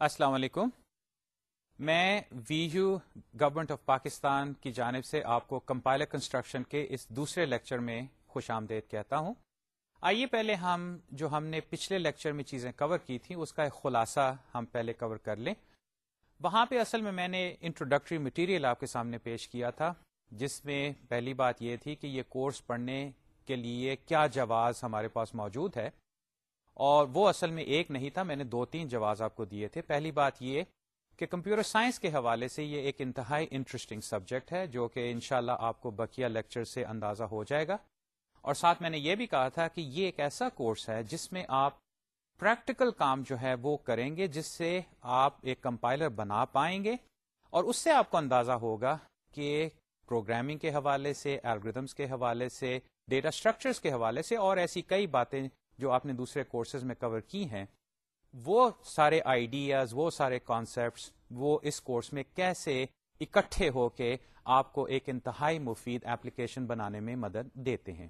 السلام علیکم۔ میں V U government of Pakistan کی جانب سے آپ کو کمپائلر کنسٹرکشن کے اس دوسرے لیکچر میں خوش آمدید کہتا ہوں۔ آئیے پہلے ہم، جو ہم نے پچھلے لیکچر میں چیزیں کور کی تھیں، اس کا ایک خلاصہ ہم پہلے کور کر لیں۔ وہاں پہ اصل میں میں نے انٹروڈکٹری مٹیریل آپ کے سامنے پیش کیا تھا، جس میں پہلی بات یہ تھی کہ یہ کورس پڑھنے کے لیے کیا جواز ہمارے پاس موجود ہے۔ اور وہ اصل میں ایک نہیں تھا، میں نے دو تین جواز آپ کو دیے تھے۔ پہلی بات یہ کہ کمپیوٹر سائنس کے حوالے سے یہ ایک انتہائی انٹرسٹنگ سبجیکٹ ہے، جو کہ انشاءاللہ اللہ آپ کو بقیہ لیکچر سے اندازہ ہو جائے گا۔ اور ساتھ میں نے یہ بھی کہا تھا کہ یہ ایک ایسا کورس ہے جس میں آپ پریکٹیکل کام جو ہے وہ کریں گے، جس سے آپ ایک کمپائلر بنا پائیں گے۔ اور اس سے آپ کو اندازہ ہوگا کہ پروگرامنگ کے حوالے سے الگریدمس کے حوالے سے ڈیٹا اسٹرکچرس کے حوالے سے اور ایسی کئی باتیں جو آپ نے دوسرے کورسز میں کور کی ہیں، وہ سارے آئیڈیاز وہ سارے کانسیپٹس وہ اس کورس میں کیسے اکٹھے ہو کے آپ کو ایک انتہائی مفید ایپلیکیشن بنانے میں مدد دیتے ہیں۔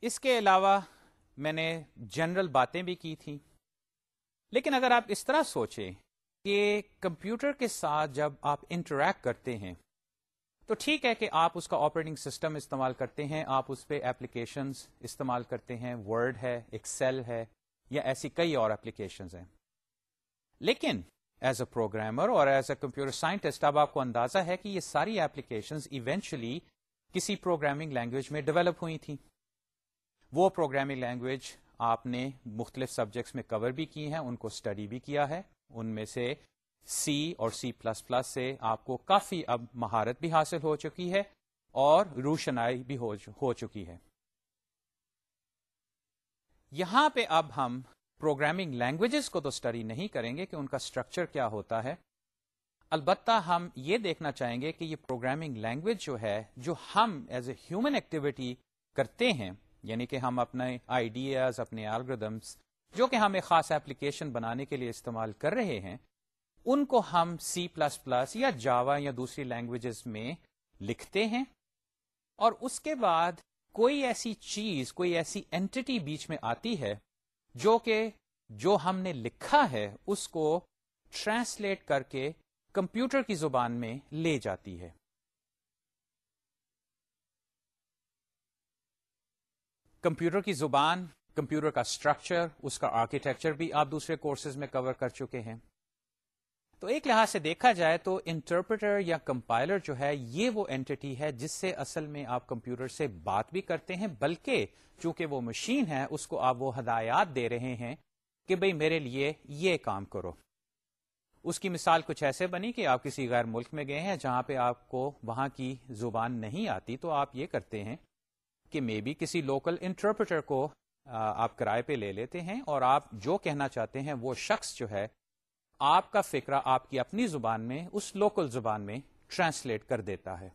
اس کے علاوہ میں نے جنرل باتیں بھی کی تھیں۔ لیکن اگر آپ اس طرح سوچیں کہ کمپیوٹر کے ساتھ جب آپ انٹریکٹ کرتے ہیں تو ٹھیک ہے کہ آپ اس کا آپریٹنگ سسٹم استعمال کرتے ہیں، آپ اس پہ ایپلیکیشنز استعمال کرتے ہیں ورڈ ہے ایکسل ہے، یا ایسی کئی اور ایپلیکیشنز ہیں۔ لیکن ایز اے پروگرامر اور ایز اے کمپیوٹر سائنٹسٹ اب آپ کو اندازہ ہے کہ یہ ساری ایپلیکیشنز ایونچولی کسی پروگرامنگ لینگویج میں ڈیولپ ہوئی تھیں۔ وہ پروگرامنگ لینگویج آپ نے مختلف سبجیکٹس میں کور بھی کی ہیں، ان کو اسٹڈی بھی کیا ہے، ان میں سے سی اور سی پلس پلس سے آپ کو کافی اب مہارت بھی حاصل ہو چکی ہے اور روشنائی بھی ہو چکی ہے۔ یہاں پہ اب ہم پروگرامنگ لینگویجز کو تو اسٹڈی نہیں کریں گے کہ ان کا اسٹرکچر کیا ہوتا ہے۔ البتہ ہم یہ دیکھنا چاہیں گے کہ یہ پروگرامنگ لینگویج جو ہے، جو ہم ایز اے ہیومن ایکٹیویٹی کرتے ہیں یعنی کہ ہم اپنے آئیڈیاز اپنے الگریدمس جو کہ ہم ایک خاص ایپلیکیشن بنانے کے لیے استعمال کر رہے ہیں ان کو ہم سی پلس پلس یا جاوا یا دوسری لینگویجز میں لکھتے ہیں اور اس کے بعد کوئی ایسی چیز، کوئی ایسی اینٹی بیچ میں آتی ہے جو کہ، جو ہم نے لکھا ہے، اس کو ٹرانسلیٹ کر کے کمپیوٹر کی زبان میں لے جاتی ہے۔ کمپیوٹر کی زبان، کمپیوٹر کا اسٹرکچر اس کا آرکیٹیکچر بھی آپ دوسرے کورسز میں کور کر چکے ہیں۔ تو ایک لحاظ سے دیکھا جائے تو انٹرپریٹر یا کمپائلر جو ہے، یہ وہ اینٹی ہے جس سے اصل میں آپ کمپیوٹر سے بات بھی کرتے ہیں، بلکہ چونکہ وہ مشین ہے، اس کو آپ وہ ہدایات دے رہے ہیں کہ بھئی میرے لیے یہ کام کرو۔ اس کی مثال کچھ ایسے بنی کہ آپ کسی غیر ملک میں گئے ہیں جہاں پہ آپ کو وہاں کی زبان نہیں آتی، تو آپ یہ کرتے ہیں کہ مے بی کسی لوکل انٹرپریٹر کو آپ کرائے پہ لے لیتے ہیں اور آپ جو کہنا چاہتے ہیں وہ شخص جو ہے آپ کا فکرہ آپ کی اپنی زبان میں، اس لوکل زبان میں ٹرانسلیٹ کر دیتا ہے۔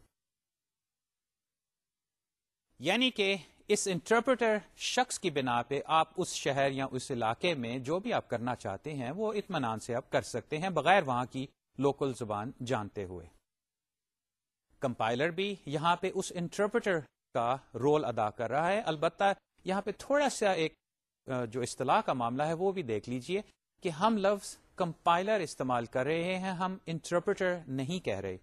یعنی کہ اس انٹرپریٹر شخص کی بنا پہ آپ اس شہر یا اس علاقے میں جو بھی آپ کرنا چاہتے ہیں، وہ اطمینان سے آپ کر سکتے ہیں، بغیر وہاں کی لوکل زبان جانتے ہوئے۔ کمپائلر بھی یہاں پہ اس انٹرپریٹر کا رول ادا کر رہا ہے۔ البتہ یہاں پہ تھوڑا سا ایک، جو اصطلاح کا معاملہ ہے، وہ بھی دیکھ لیجیے کہ ہم لفظ کمپائلر استعمال کر رہے ہیں، ہم انٹرپریٹر نہیں کہہ رہے۔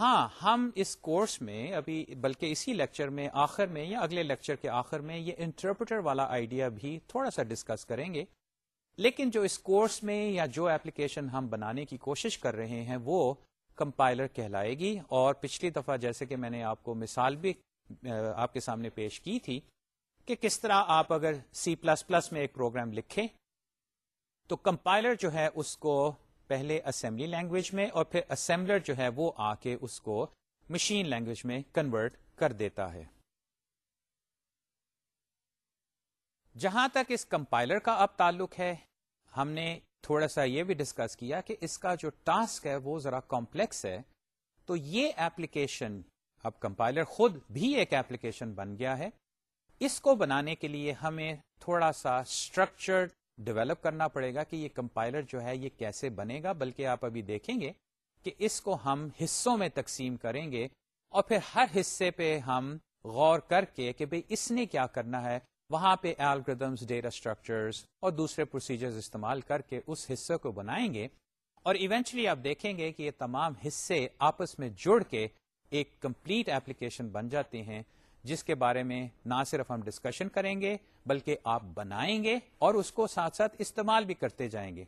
ہاں ہم اس کورس میں ابھی، بلکہ اسی لیکچر میں، آخر میں یا اگلے لیکچر کے آخر میں یہ انٹرپریٹر والا آئیڈیا بھی تھوڑا سا ڈسکس کریں گے۔ لیکن جو اس کورس میں یا جو ایپلیکیشن ہم بنانے کی کوشش کر رہے ہیں، وہ کمپائلر کہلائے گی۔ اور پچھلی دفعہ جیسے کہ میں نے آپ کو مثال بھی آپ کے سامنے پیش کی تھی کہ کس طرح آپ اگر سی پلس پلس میں ایک پروگرام لکھیں تو کمپائلر جو ہے اس کو پہلے اسمبلی لینگویج میں اور پھر اسمبلر جو ہے وہ آ کے اس کو مشین لینگویج میں کنورٹ کر دیتا ہے۔ جہاں تک اس کمپائلر کا اب تعلق ہے، ہم نے تھوڑا سا یہ بھی ڈسکس کیا کہ اس کا جو ٹاسک ہے وہ ذرا کمپلیکس ہے۔ تو یہ ایپلیکیشن اب کمپائلر خود بھی ایک ایپلیکیشن بن گیا ہے۔ اس کو بنانے کے لیے ہمیں تھوڑا سا اسٹرکچرڈ ڈیولپ کرنا پڑے گا کہ یہ کمپائلر جو ہے یہ کیسے بنے گا، بلکہ آپ ابھی دیکھیں گے کہ اس کو ہم حصوں میں تقسیم کریں گے اور پھر ہر حصے پہ ہم غور کر کے کہ بھئی اس نے کیا کرنا ہے، وہاں پہ الگریدمس ڈیٹا اسٹرکچرس اور دوسرے پروسیجرز استعمال کر کے اس حصے کو بنائیں گے۔ اور ایونچولی آپ دیکھیں گے کہ یہ تمام حصے آپس میں جڑ کے ایک کمپلیٹ ایپلیکیشن بن جاتے ہیں۔ جس کے بارے میں نہ صرف ہم ڈسکشن کریں گے، بلکہ آپ بنائیں گے اور اس کو ساتھ ساتھ استعمال بھی کرتے جائیں گے۔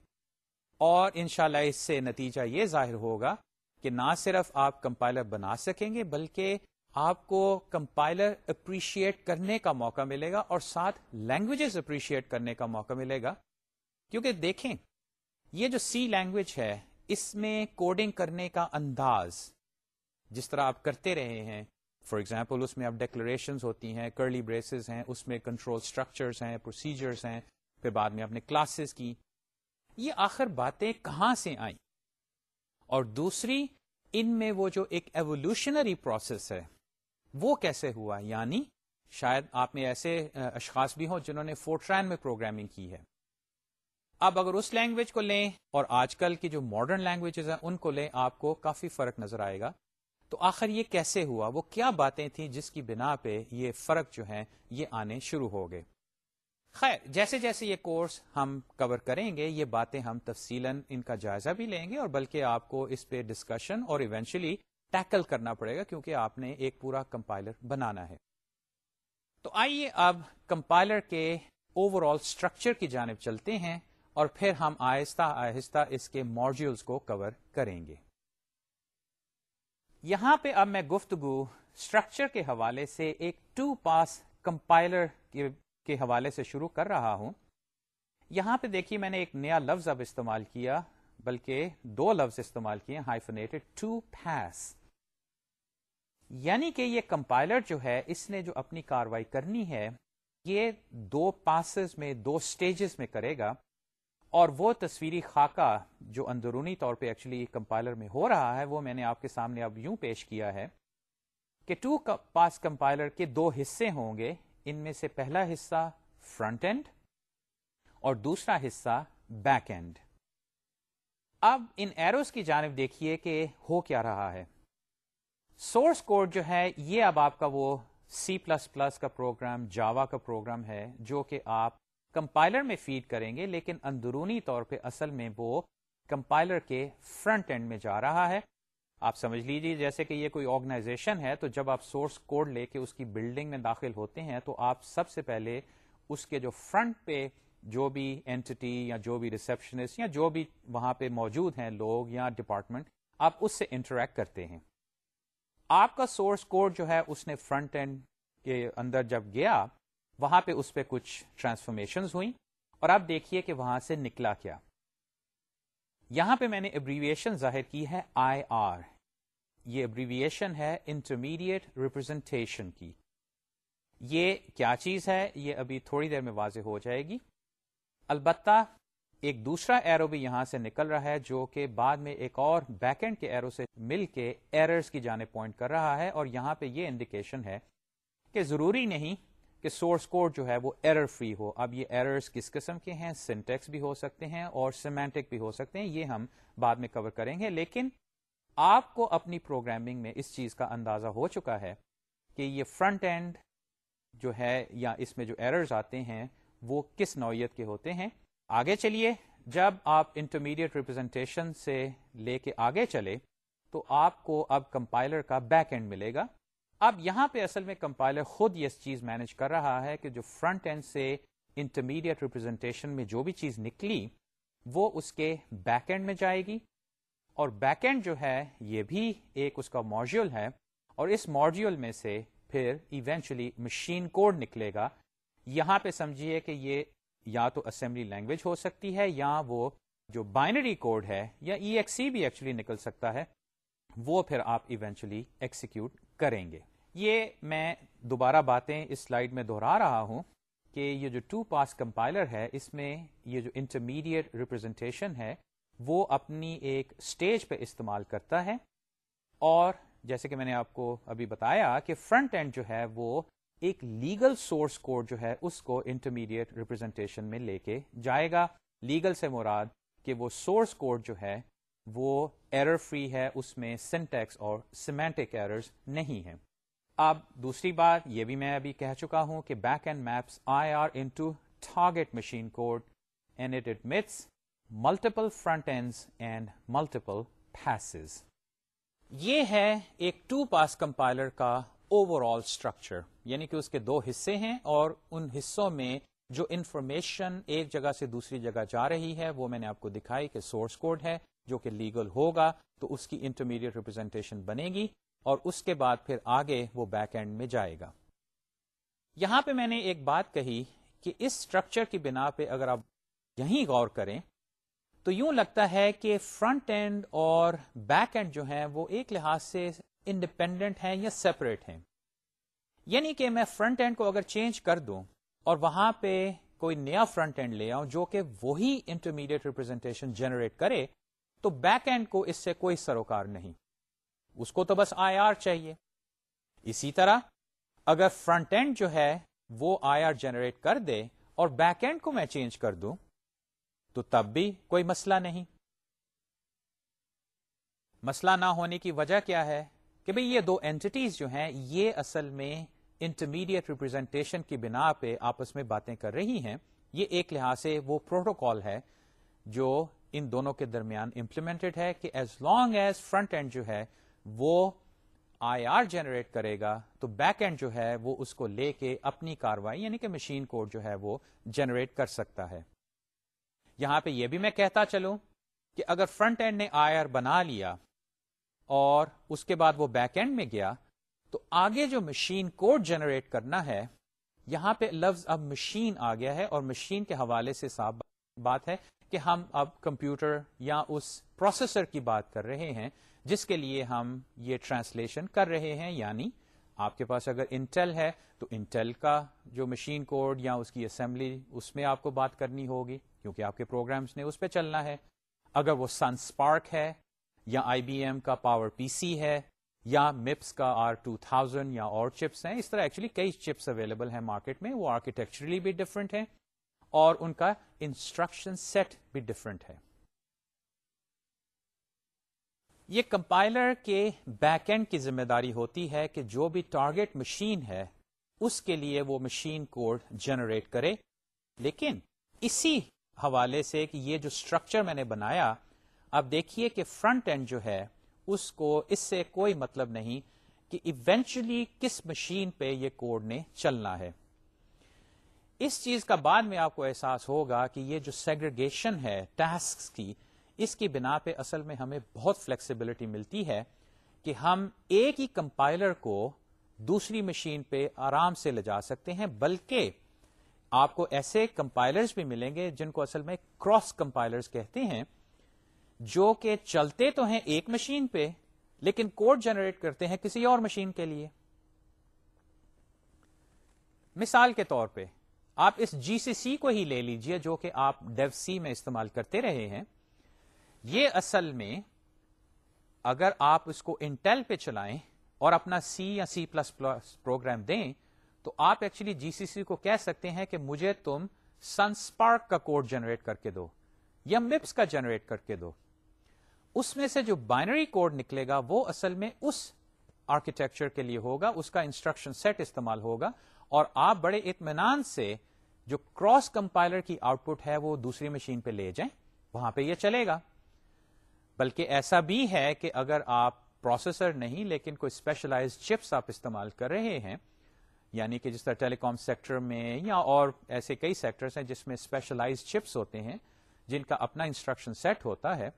اور انشاءاللہ اس سے نتیجہ یہ ظاہر ہوگا کہ نہ صرف آپ کمپائلر بنا سکیں گے، بلکہ آپ کو کمپائلر اپریشیٹ کرنے کا موقع ملے گا اور ساتھ لینگویجز اپریشیٹ کرنے کا موقع ملے گا۔ کیونکہ دیکھیں، یہ جو سی لینگویج ہے، اس میں کوڈنگ کرنے کا انداز، جس طرح آپ کرتے رہے ہیں فار ایگزامپل اس میں اب ڈیکلریشن ہوتی ہیں کرلی بریسز ہیں، اس میں کنٹرول اسٹرکچرس ہیں پروسیجرس ہیں، پھر بعد میں اپنے کلاسز کی۔ یہ آخر باتیں کہاں سے آئیں؟ اور دوسری، ان میں وہ جو ایک ایوولوشنری پروسیس ہے، وہ کیسے ہوا؟ یعنی شاید آپ میں ایسے اشخاص بھی ہوں جنہوں نے فورٹرین میں پروگرامنگ کی ہے۔ اب اگر اس لینگویج کو لیں اور آج کل کی جو ماڈرن لینگویجز ہیں، ان کو لیں، آپ کو کافی فرق نظر آئے گا۔ تو آخر یہ کیسے ہوا؟ وہ کیا باتیں تھیں جس کی بنا پہ یہ فرق جو ہے یہ آنے شروع ہو گئے؟ خیر، جیسے جیسے یہ کورس ہم کور کریں گے، یہ باتیں ہم تفصیل ان کا جائزہ بھی لیں گے اور بلکہ آپ کو اس پہ ڈسکشن اور ایونچولی ٹیکل کرنا پڑے گا کیونکہ آپ نے ایک پورا کمپائلر بنانا ہے۔ تو آئیے اب کمپائلر کے اوور آل اسٹرکچر کی جانب چلتے ہیں اور پھر ہم آہستہ آہستہ اس کے ماڈیولس کو کور کریں گے۔ یہاں پہ اب میں گفتگو اسٹرکچر کے حوالے سے ایک ٹو پاس کمپائلر کے حوالے سے شروع کر رہا ہوں۔ یہاں پہ دیکھیے میں نے ایک نیا لفظ اب استعمال کیا، بلکہ دو لفظ استعمال کیے ہائیفنیٹڈ ٹو پیس یعنی کہ یہ کمپائلر جو ہے، اس نے جو اپنی کاروائی کرنی ہے، یہ دو پاسز میں، دو سٹیجز میں کرے گا۔ اور وہ تصویری خاکہ جو اندرونی طور پہ ایکچولی کمپائلر میں ہو رہا ہے، وہ میں نے آپ کے سامنے اب یوں پیش کیا ہے کہ ٹو پاس کمپائلر کے دو حصے ہوں گے۔ ان میں سے پہلا حصہ فرنٹ اینڈ اور دوسرا حصہ بیک اینڈ اب ان ایروز کی جانب دیکھیے کہ ہو کیا رہا ہے۔ سورس کوڈ جو ہے، یہ اب آپ کا وہ سی پلس پلس کا پروگرام جاوا کا پروگرام ہے، جو کہ آپ کمپائلر میں فیڈ کریں گے، لیکن اندرونی طور پہ اصل میں وہ کمپائلر کے فرنٹ اینڈ میں جا رہا ہے۔ آپ سمجھ لیجیے جیسے کہ یہ کوئی آرگنائزیشن ہے، تو جب آپ سورس کوڈ لے کے اس کی بلڈنگ میں داخل ہوتے ہیں، تو آپ سب سے پہلے اس کے جو فرنٹ پہ جو بھی اینٹی یا جو بھی ریسپشنسٹ یا جو بھی وہاں پہ موجود ہیں، لوگ یا ڈپارٹمنٹ آپ اس سے انٹریکٹ کرتے ہیں۔ آپ کا سورس کوڈ جو ہے، اس نے فرنٹ اینڈ کے اندر جب گیا وہاں پہ اس پہ کچھ ٹرانسفارمیشن ہوئی اور آپ دیکھیے کہ وہاں سے نکلا کیا۔ یہاں پہ میں نے ابریویشن ظاہر کی ہے آئی آر یہ ابریویشن ہے انٹرمیڈیٹ ریپرزینٹیشن کی۔ یہ کیا چیز ہے؟ یہ ابھی تھوڑی دیر میں واضح ہو جائے گی۔ البتہ ایک دوسرا ایرو بھی یہاں سے نکل رہا ہے جو کہ بعد میں ایک اور بیک اینڈ کے ایرو سے مل کے ایررز کی جانے پوائنٹ کر رہا ہے اور یہاں پہ یہ انڈیکیشن ہے کہ ضروری نہیں کہ سورس کوڈ جو ہے وہ ایرر فری ہو۔ اب یہ ایررز کس قسم کے ہیں؟ سنٹیکس بھی ہو سکتے ہیں اور سیمینٹک بھی ہو سکتے ہیں۔ یہ ہم بعد میں کور کریں گے۔ لیکن آپ کو اپنی پروگرامنگ میں اس چیز کا اندازہ ہو چکا ہے کہ یہ فرنٹ اینڈ جو ہے یا اس میں جو ایررز آتے ہیں وہ کس نوعیت کے ہوتے ہیں؟ آگے چلیے۔ جب آپ انٹرمیڈیٹ ریپرزینٹیشن سے لے کے آگے چلے تو آپ کو اب کمپائلر کا بیک اینڈ ملے گا۔ اب یہاں پہ اصل میں کمپائلر خود یہ چیز مینج کر رہا ہے کہ جو فرنٹ اینڈ سے انٹرمیڈیٹ ریپرزینٹیشن میں جو بھی چیز نکلی، وہ اس کے بیک اینڈ میں جائے گی۔ اور بیک اینڈ جو ہے، یہ بھی ایک اس کا ماڈیول ہے۔ اور اس ماڈیول میں سے پھر ایونچولی مشین کوڈ نکلے گا۔ یہاں پہ سمجھیے کہ یہ یا تو اسمبلی لینگویج ہو سکتی ہے یا وہ جو بائنری کوڈ ہے یا ای ایکس سی بھی ایکچولی نکل سکتا ہے، وہ پھر آپ ایونچولی ایکسیکیوٹ کریں گے۔ یہ میں دوبارہ باتیں اس سلائیڈ میں دہرا رہا ہوں کہ یہ جو ٹو پاس کمپائلر ہے، اس میں یہ جو انٹرمیڈیٹ ریپرزینٹیشن ہے، وہ اپنی ایک سٹیج پہ استعمال کرتا ہے۔ اور جیسے کہ میں نے آپ کو ابھی بتایا کہ فرنٹ اینڈ جو ہے، وہ ایک لیگل سورس کوڈ جو ہے، اس کو انٹرمیڈیٹ ریپرزینٹیشن میں لے کے جائے گا۔ لیگل سے مراد کہ وہ سورس کوڈ جو ہے، وہ ایرر فری ہے، اس میں سینٹیکس اور سیمینٹک ایررز نہیں ہے اب دوسری بات یہ بھی میں ابھی کہہ چکا ہوں کہ back end maps I R into target machine code and it it emits multiple front end and multiple pieces یہ ہے ایک ٹو پاس کمپائلر کا اوور آل اسٹرکچر یعنی کہ اس کے دو حصے ہیں اور ان حصوں میں جو انفارمیشن ایک جگہ سے دوسری جگہ جا رہی ہے، وہ میں نے آپ کو دکھائی کہ سورس کوڈ ہے جو کہ لیگل ہوگا، تو اس کی انٹرمیڈیٹ ریپرزینٹیشن بنے گی۔ اور اس کے بعد پھر آگے وہ بیک اینڈ میں جائے گا۔ یہاں پہ میں نے ایک بات کہی کہ اس اسٹرکچر کی بنا پہ اگر آپ یہیں غور کریں، تو یوں لگتا ہے کہ فرنٹ اینڈ اور بیک اینڈ جو ہیں، وہ ایک لحاظ سے انڈیپینڈنٹ ہیں یا سیپریٹ ہیں۔ یعنی کہ میں فرنٹ اینڈ کو اگر چینج کر دوں اور وہاں پہ کوئی نیا فرنٹ اینڈ لے آؤں جو کہ وہی انٹرمیڈیٹ ریپرزینٹیشن جنریٹ کرے، تو بیک اینڈ کو اس سے کوئی سروکار نہیں۔ اس کو تو بس آئی آر چاہیے۔ اسی طرح اگر فرنٹ اینڈ جو ہے وہ آئی آر جنریٹ کر دے اور بیک اینڈ کو میں چینج کر دوں، تو تب بھی کوئی مسئلہ نہیں۔ مسئلہ نہ ہونے کی وجہ کیا ہے کہ بھئی یہ دو اینٹیز جو ہیں، یہ اصل میں انٹرمیڈیٹ ریپرزینٹیشن کی بنا پہ آپس میں باتیں کر رہی ہیں۔ یہ ایک لحاظ سے وہ پروٹوکال ہے جو ان دونوں کے درمیان امپلیمنٹڈ ہے کہ as long as front end جو ہے وہ آئی آر جنریٹ کرے گا، تو بیک اینڈ جو ہے وہ اس کو لے کے اپنی کاروائی یعنی کہ مشین کوڈ جو ہے وہ جنریٹ کر سکتا ہے۔ یہاں پہ یہ بھی میں کہتا چلوں کہ اگر فرنٹ اینڈ نے آئی آر بنا لیا اور اس کے بعد وہ بیک اینڈ میں گیا، تو آگے جو مشین کوڈ جنریٹ کرنا ہے، یہاں پہ لفظ اب مشین آ گیا ہے اور مشین کے حوالے سے صاف بات ہے۔ کہ ہم اب کمپیوٹر یا اس پروسیسر کی بات کر رہے ہیں، جس کے لیے ہم یہ ٹرانسلیشن کر رہے ہیں یعنی آپ کے پاس اگر انٹل ہے تو انٹل کا جو مشین کوڈ یا اس کی اسمبلی، اس میں آپ کو بات کرنی ہوگی، کیونکہ آپ کے پروگرامز نے اس پہ چلنا ہے۔ اگر وہ سن اسپارک ہے یا آئی بی ایم کا پاور پی سی ہے یا مپس کا آر ٹو تھاؤزینڈ یا اور چپس ہیں، اس طرح ایکچولی کئی چپس اویلیبل ہیں مارکیٹ میں، وہ آرکیٹیکچرلی بھی ڈفرنٹ ہیں۔ اور ان کا انسٹرکشن سیٹ بھی ڈفرنٹ ہے۔ یہ کمپائلر کے بیک اینڈ کی ذمہ داری ہوتی ہے کہ جو بھی ٹارگیٹ مشین ہے، اس کے لیے وہ مشین کوڈ جنریٹ کرے۔ لیکن اسی حوالے سے کہ یہ جو اسٹرکچر میں نے بنایا، اب دیکھیے کہ فرنٹ اینڈ جو ہے، اس کو اس سے کوئی مطلب نہیں کہ ایونچولی کس مشین پہ یہ کوڈ نے چلنا ہے۔ اس چیز کا بعد میں آپ کو احساس ہوگا کہ یہ جو سیگریگیشن ہے ٹاسک کی، اس کی بنا پہ اصل میں ہمیں بہت فلیکسیبلٹی ملتی ہے کہ ہم ایک ہی کمپائلر کو دوسری مشین پہ آرام سے لے جا سکتے ہیں، بلکہ آپ کو ایسے کمپائلرز بھی ملیں گے جن کو اصل میں کراس کمپائلرز کہتے ہیں، جو کہ چلتے تو ہیں ایک مشین پہ، لیکن کوڈ جنریٹ کرتے ہیں کسی اور مشین کے لیے۔ مثال کے طور پہ آپ اس جی سی سی کو ہی لے لیجیے جو کہ آپ ڈیو سی میں استعمال کرتے رہے ہیں۔ یہ اصل میں اگر آپ اس کو انٹیل پہ چلائیں اور اپنا سی یا سی پلس پلس پروگرام دیں، تو آپ ایکچولی جی سی سی کو کہہ سکتے ہیں کہ مجھے تم سنسپارک کا کوڈ جنریٹ کر کے دو یا مپس کا جنریٹ کر کے دو۔ اس میں سے جو بائنری کوڈ نکلے گا، وہ اصل میں اس آرکیٹیکچر کے لیے ہوگا، اس کا انسٹرکشن سیٹ استعمال ہوگا اور آپ بڑے اطمینان سے جو کراس کمپائلر کی آؤٹ پٹ ہے وہ دوسری مشین پہ لے جائیں، وہاں پہ یہ چلے گا۔ بلکہ ایسا بھی ہے کہ اگر آپ پروسیسر نہیں، لیکن کوئی اسپیشلائز چپس آپ استعمال کر رہے ہیں یعنی کہ جس طرح ٹیلی کام سیکٹر میں یا اور ایسے کئی سیکٹرز ہیں جس میں اسپیشلائز چپس ہوتے ہیں، جن کا اپنا انسٹرکشن سیٹ ہوتا ہے،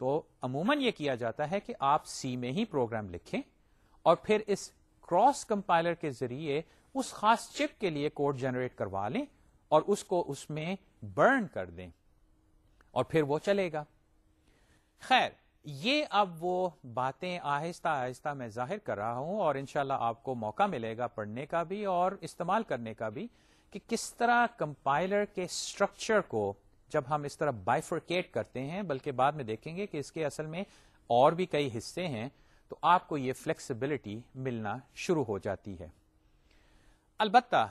تو عموماً یہ کیا جاتا ہے کہ آپ سی میں ہی پروگرام لکھیں اور پھر اس کراس کمپائلر کے ذریعے اس خاص چپ کے لیے کوڈ جنریٹ کروا لیں اور اس کو اس میں برن کر دیں اور پھر وہ چلے گا۔ خیر، یہ اب وہ باتیں آہستہ آہستہ میں ظاہر کر رہا ہوں اور انشاءاللہ اللہ آپ کو موقع ملے گا پڑھنے کا بھی اور استعمال کرنے کا بھی کہ کس طرح کمپائلر کے اسٹرکچر کو جب ہم اس طرح بائفرکیٹ کرتے ہیں، بلکہ بعد میں دیکھیں گے کہ اس کے اصل میں اور بھی کئی حصے ہیں، تو آپ کو یہ فلیکسیبلٹی ملنا شروع ہو جاتی ہے۔ البتہ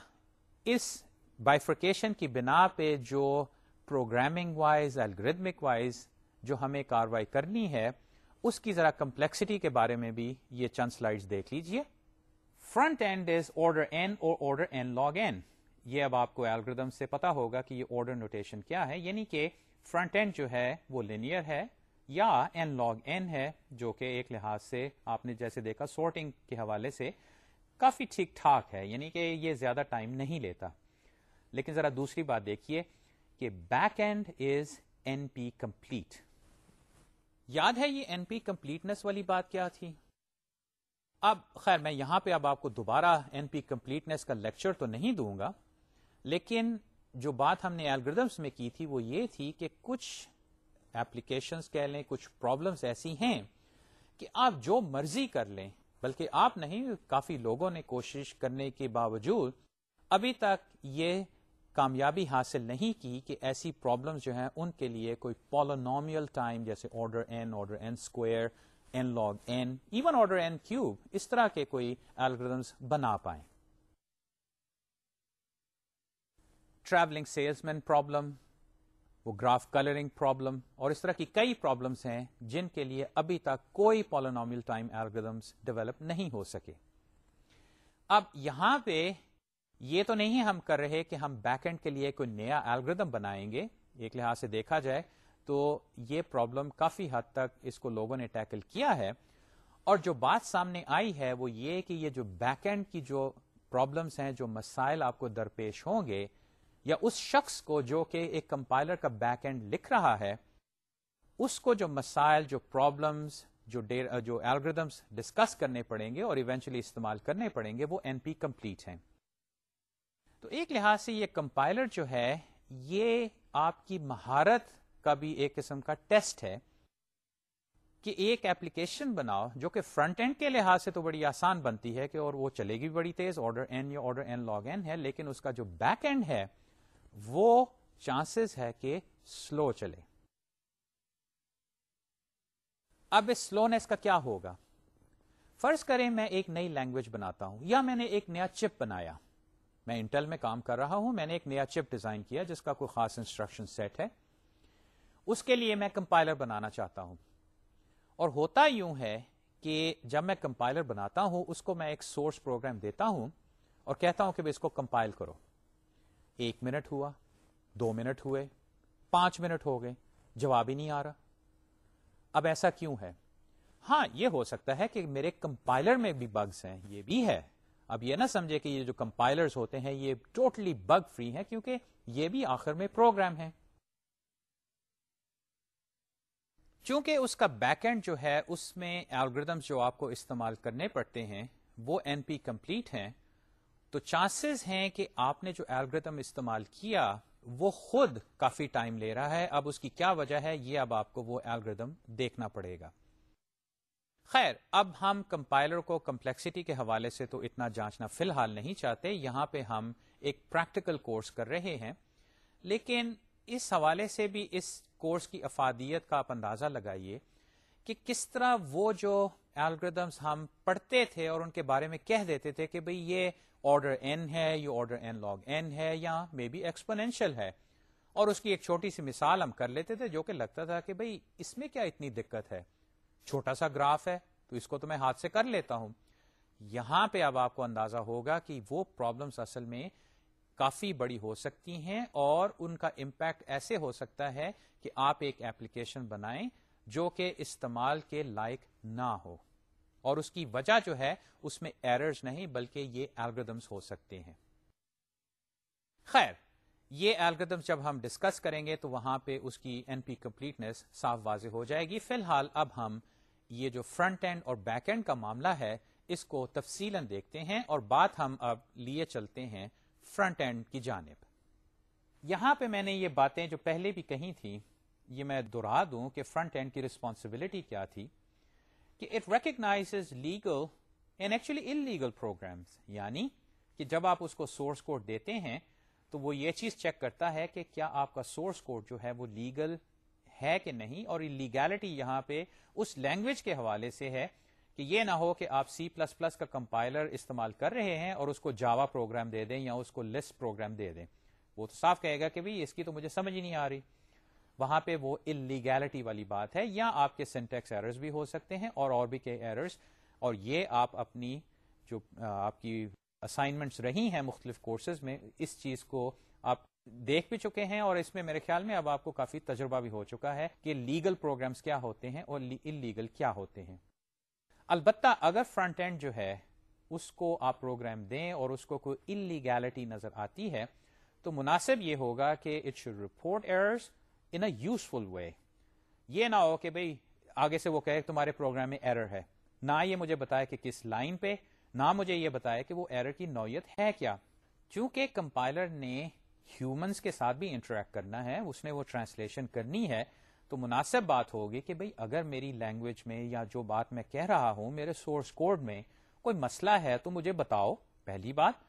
اس بائفرکیشن کی بنا پہ جو پروگرامنگ وائز الگریدمک وائز جو ہمیں کاروائی کرنی ہے، اس کی ذرا کمپلیکسٹی کے بارے میں بھی یہ چند سلائڈز دیکھ لیجیے۔ Front end is order n اور آرڈر این لاگ این یہ اب آپ کو ایلگردم سے پتا ہوگا کہ یہ آرڈر نوٹیشن کیا ہے یعنی کہ فرنٹ اینڈ جو ہے وہ لینئر ہے یا این لاگ این ہے، جو کہ ایک لحاظ سے آپ نے جیسے دیکھا سورٹنگ کے حوالے سے کافی ٹھیک ٹھاک ہے یعنی کہ یہ زیادہ ٹائم نہیں لیتا۔ لیکن ذرا دوسری بات دیکھیے کہ back end is N P complete یاد ہے یہ این پی کمپلیٹنس والی بات کیا تھی؟ اب خیر، میں یہاں پہ اب آپ کو دوبارہ این پی کمپلیٹنس کا لیکچر تو نہیں دوں گا، لیکن جو بات ہم نے الگریدمس میں کی تھی وہ یہ تھی کہ کچھ ایپلیکیشنس کہہ لیں، کچھ پرابلمس ایسی ہیں کہ آپ جو مرضی کر لیں، بلکہ آپ نہیں، کافی لوگوں نے کوشش کرنے کے باوجود ابھی تک یہ کامیابی حاصل نہیں کی کہ ایسی پرابلمس جو ہیں ان کے لیے کوئی پولونومیل ٹائم جیسے order n order n square n log n even order n cube اس طرح کے کوئی الگریدمس بنا پائیں۔ ٹریولنگ سیلس مین پرابلم وہ گراف کلرنگ پرابلم اور اس طرح کی کئی پرابلمس ہیں جن کے لیے ابھی تک کوئی پالونومیل ٹائم ایلگردمس ڈیولپ نہیں ہو سکے۔ اب یہاں پہ یہ تو نہیں ہم کر رہے کہ ہم بیک اینڈ کے لیے کوئی نیا ایلگردم بنائیں گے، ایک لحاظ سے دیکھا جائے تو یہ پرابلم کافی حد تک اس کو لوگوں نے ٹیکل کیا ہے۔ اور جو بات سامنے آئی ہے وہ یہ کہ یہ جو بیک اینڈ کی جو پرابلمس ہیں، جو مسائل آپ کو درپیش ہوں گے، یا اس شخص کو جو کہ ایک کمپائلر کا بیک اینڈ لکھ رہا ہے، اس کو جو مسائل، جو پرابلمس جو جو الگریدمس ڈسکس کرنے پڑیں گے اور ایونچولی استعمال کرنے پڑیں گے، وہ این پی کمپلیٹ ہیں۔ تو ایک لحاظ سے یہ کمپائلر جو ہے، یہ آپ کی مہارت کا بھی ایک قسم کا ٹیسٹ ہے کہ ایک ایپلیکیشن بناؤ جو کہ فرنٹ اینڈ کے لحاظ سے تو بڑی آسان بنتی ہے کہ اور وہ چلے گی بڑی تیز آرڈر این یا آرڈر این لاگ این ہے، لیکن اس کا جو بیک اینڈ ہے، وہ چانسز ہے کہ سلو چلے۔ اب اس سلونیس کا کیا ہوگا؟ فرض کریں میں ایک نئی لینگویج بناتا ہوں یا میں نے ایک نیا چپ بنایا۔ میں انٹل میں کام کر رہا ہوں، میں نے ایک نیا چپ ڈیزائن کیا جس کا کوئی خاص انسٹرکشن سیٹ ہے۔ اس کے لیے میں کمپائلر بنانا چاہتا ہوں۔ اور ہوتا یوں ہے کہ جب میں کمپائلر بناتا ہوں، اس کو میں ایک سورس پروگرام دیتا ہوں اور کہتا ہوں کہ اس کو کمپائل کرو۔ ایک منٹ ہوا، دو منٹ ہوئے، پانچ منٹ ہو گئے، جواب ہی نہیں آ رہا۔ اب ایسا کیوں ہے؟ ہاں یہ ہو سکتا ہے کہ میرے کمپائلر میں بھی بگس ہیں، یہ بھی ہے۔ اب یہ نہ سمجھے کہ یہ جو کمپائلرز ہوتے ہیں یہ ٹوٹلی بگ فری ہیں کیونکہ یہ بھی آخر میں پروگرام ہے چونکہ اس کا بیک اینڈ جو ہے، اس میں الگریدم جو آپ کو استعمال کرنے پڑتے ہیں، وہ این پی کمپلیٹ ہیں۔ تو چانسز ہیں کہ آپ نے جو الگریدم استعمال کیا، وہ خود کافی ٹائم لے رہا ہے۔ اب اس کی کیا وجہ ہے، یہ اب آپ کو وہ الگریدم دیکھنا پڑے گا۔ خیر، اب ہم کمپائلر کو کمپلیکسٹی کے حوالے سے تو اتنا جانچنا فی الحال نہیں چاہتے، یہاں پہ ہم ایک پریکٹیکل کورس کر رہے ہیں۔ لیکن اس حوالے سے بھی اس کورس کی افادیت کا آپ اندازہ لگائیے کہ کس طرح وہ جو الگریدمس ہم پڑھتے تھے اور ان کے بارے میں کہہ دیتے تھے کہ بھئی یہ آرڈر این ہے یا آرڈر این لاگ این ہے یا مے بی ایکسپونینشل ہے۔ اور اس کی ایک چھوٹی سی مثال ہم کر لیتے تھے جو کہ لگتا تھا کہ بھئی اس میں کیا اتنی دقت ہے۔ چھوٹا سا گراف ہے، تو اس کو تو میں ہاتھ سے کر لیتا ہوں۔ یہاں پہ اب آپ کو اندازہ ہوگا کہ وہ پرابلمس اصل میں کافی بڑی ہو سکتی ہیں اور ان کا امپیکٹ ایسے ہو سکتا ہے کہ آپ ایک ایپلیکیشن بنائیں جو کہ استعمال کے لائق نہ ہو۔ اور اس کی وجہ جو ہے، اس میں ایررز نہیں، بلکہ یہ الگریدمس ہو سکتے ہیں۔ خیر، یہ الگریدمس جب ہم ڈسکس کریں گے تو وہاں پہ اس کی این پی کمپلیٹنس صاف واضح ہو جائے گی۔ فی الحال اب ہم یہ جو فرنٹ اینڈ اور بیک اینڈ کا معاملہ ہے، اس کو تفصیل دیکھتے ہیں اور بات ہم اب لیے چلتے ہیں فرنٹ اینڈ کی جانب۔ یہاں پہ میں نے یہ باتیں جو پہلے بھی کہی تھی یہ میں دہرا دوں کہ فرنٹ اینڈ کی ریسپانسبلٹی کیا تھی، کہ it recognises legal and actually illegal programs یعنی کہ جب آپ اس کو سورس کوڈ دیتے ہیں تو وہ یہ چیز چیک کرتا ہے کہ کیا آپ کا سورس کوڈ جو ہے وہ لیگل ہے کہ نہیں اور لیگیلٹی یہاں پہ اس لینگویج کے حوالے سے ہے کہ یہ نہ ہو کہ آپ سی پلس پلس کا کمپائلر استعمال کر رہے ہیں اور اس کو جاوا پروگرام دے دیں یا اس کو لسٹ پروگرام دے دیں۔ وہ تو صاف کہے گا کہ بھائی اس کی تو مجھے سمجھ ہی نہیں آ رہی۔ وہاں پہ وہ انلیگیلٹی والی بات ہے۔ یا آپ کے سینٹیکس ایررز بھی ہو سکتے ہیں اور اور بھی کے ایررز اور یہ آپ اپنی جو آپ کی اسائنمنٹس رہی ہیں مختلف کورسز میں، اس چیز کو آپ دیکھ بھی چکے ہیں اور اس میں میرے خیال میں اب آپ کو کافی تجربہ بھی ہو چکا ہے کہ لیگل پروگرامز کیا ہوتے ہیں اور ان لیگل کیا ہوتے ہیں۔ البتہ اگر فرنٹ اینڈ جو ہے اس کو آپ پروگرام دیں اور اس کو کوئی انلیگیلٹی نظر آتی ہے، تو مناسب یہ ہوگا کہ it should report errors in a useful way یہ نہ ہو کہ بھئی آگے سے وہ کہے تمہارے پروگرام میں ایرر ہے۔ نہ یہ مجھے بتایا کہ کس لائن پہ، نہ مجھے یہ بتایا کہ وہ ایرر کی نوعیت ہے کیا۔ چونکہ کمپائلر نے ہیومنس کے ساتھ بھی انٹریکٹ کرنا ہے، اس نے وہ ٹرانسلیشن کرنی ہے، تو مناسب بات ہوگی کہ بھئی اگر میری لینگویج میں یا جو بات میں کہہ رہا ہوں، میرے سورس کوڈ میں کوئی مسئلہ ہے تو مجھے بتاؤ پہلی بات،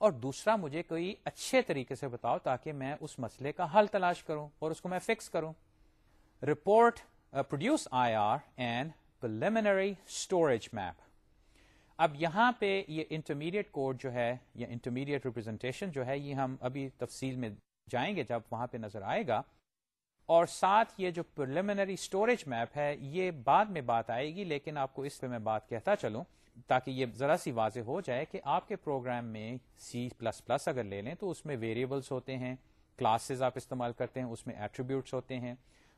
اور دوسرا مجھے کوئی اچھے طریقے سے بتاؤ تاکہ میں اس مسئلے کا حل تلاش کروں اور اس کو میں فکس کروں۔ Report produce I R and preliminary storage map اب یہاں پہ یہ انٹرمیڈیٹ کوڈ جو ہے، یا انٹرمیڈیٹ ریپرزینٹیشن جو ہے، یہ ہم ابھی تفصیل میں جائیں گے جب وہاں پہ نظر آئے گا۔ اور ساتھ یہ جو پرلیمنری اسٹوریج میپ ہے، یہ بعد میں بات آئے گی، لیکن آپ کو اس پہ میں بات کہتا چلوں، تاکہ یہ ذرا سی واضح ہو جائے کہ آپ کے پروگرام میں سی پلس پلس اگر لے لیں تو اس میں ویریبلس ہوتے ہیں کلاسز آپ استعمال کرتے ہیں، اس میں ایٹریبیوٹس ہوتے ہیں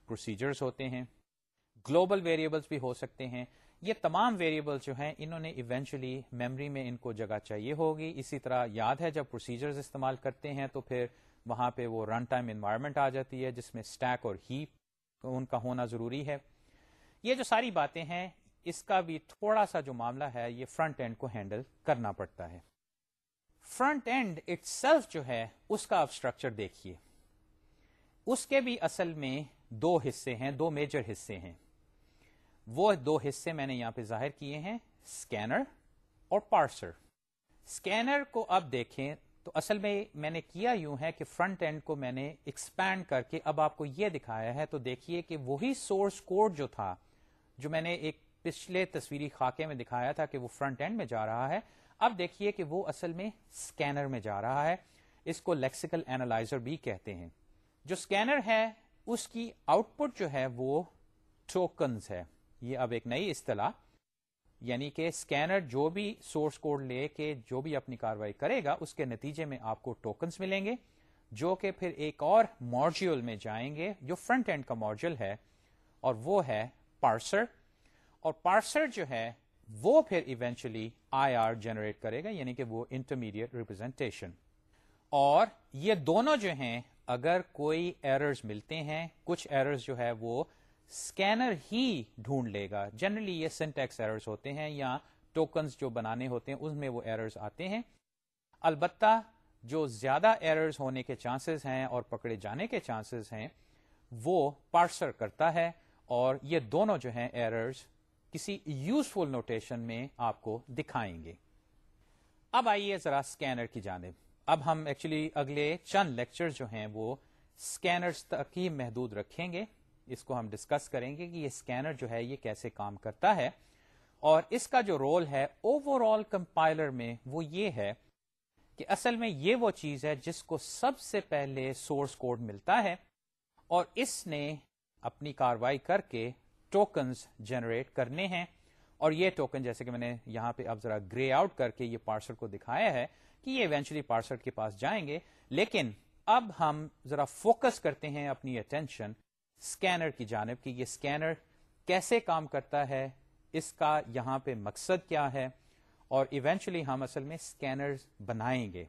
پروسیجرز ہوتے ہیں گلوبل ویریبلس بھی ہو سکتے ہیں۔ یہ تمام ویریبل جو ہیں، انہوں نے ایونچولی میموری میں ان کو جگہ چاہیے ہوگی۔ اسی طرح یاد ہے، جب پروسیجرز استعمال کرتے ہیں تو پھر وہاں پہ وہ رن ٹائم انوائرمنٹ آ جاتی ہے، جس میں اسٹیک اور ہیپ ان کا ہونا ضروری ہے۔ یہ جو ساری باتیں ہیں، اس کا بھی تھوڑا سا جو معاملہ ہے، یہ فرنٹ اینڈ کو ہینڈل کرنا پڑتا ہے۔ فرنٹ اینڈ اٹ سیلف جو ہے، اس کا آپ اسٹرکچر دیکھیے۔ اس کے بھی اصل میں دو حصے ہیں، دو میجر حصے ہیں۔ وہ دو حصے میں نے یہاں پہ ظاہر کیے ہیں اسکینر اور پارسر اسکینر کو اب دیکھیں تو اصل میں میں نے کیا یوں ہے کہ فرنٹ اینڈ کو میں نے ایکسپینڈ کر کے اب آپ کو یہ دکھایا ہے، تو دیکھیے کہ وہی سورس کوڈ جو تھا، جو میں نے ایک پچھلے تصویری خاکے میں دکھایا تھا کہ وہ فرنٹ اینڈ میں جا رہا ہے، اب دیکھیے کہ وہ اصل میں اسکینر میں جا رہا ہے۔ اس کو لیکسیکل اینالائزر بھی کہتے ہیں۔ جو اسکینر ہے، اس کی آؤٹ پٹ جو ہے وہ ٹوکنز ہے۔ یہ اب ایک نئی اصطلاح یعنی کہ اسکینر جو بھی سورس کوڈ لے کے جو بھی اپنی کاروائی کرے گا، اس کے نتیجے میں آپ کو ٹوکنس ملیں گے، جو کہ پھر ایک اور ماڈیول میں جائیں گے، جو فرنٹ اینڈ کا ماڈیول ہے، اور وہ ہے پارسر اور پارسر جو ہے، وہ پھر ایونچولی آئی آر جنریٹ کرے گا یعنی کہ وہ انٹرمیڈیٹ ریپرزینٹیشن اور یہ دونوں جو ہیں، اگر کوئی ایررز ملتے ہیں، کچھ ایررز جو ہے وہ اسکینر ہی ڈھونڈ لے گا۔ جنرلی یہ سینٹیکس ایررز ہوتے ہیں یا ٹوکنز جو بنانے ہوتے ہیں، اس میں وہ ایررز آتے ہیں۔ البتہ جو زیادہ ایررز ہونے کے چانسز ہیں اور پکڑے جانے کے چانسز ہیں، وہ پارسر کرتا ہے اور یہ دونوں جو ہیں ایررز کسی یوزفل نوٹیشن میں آپ کو دکھائیں گے۔ اب آئیے ذرا اسکینر کی جانب۔ اب ہم ایکچولی اگلے چند لیکچر جو ہیں وہ اسکینر تک ہی محدود رکھیں گے۔ اس کو ہم ڈسکس کریں گے کہ یہ اسکینر جو ہے یہ کیسے کام کرتا ہے۔ اور اس کا جو رول ہے اوور آل کمپائلر میں وہ یہ ہے کہ اصل میں یہ وہ چیز ہے جس کو سب سے پہلے سورس کوڈ ملتا ہے اور اس نے اپنی کاروائی کر کے ٹوکنز جنریٹ کرنے ہیں۔ اور یہ ٹوکن جیسے کہ میں نے یہاں پہ اب ذرا گرے آؤٹ کر کے یہ پارسل کو دکھایا ہے کہ یہ ایونچولی پارسل کے پاس جائیں گے۔ لیکن اب ہم ذرا فوکس کرتے ہیں اپنی اٹینشن اسکینر کی جانب کہ یہ اسکینر کیسے کام کرتا ہے، اس کا یہاں پہ مقصد کیا ہے، اور ایونچولی ہم اصل میں اسکینر بنائیں گے۔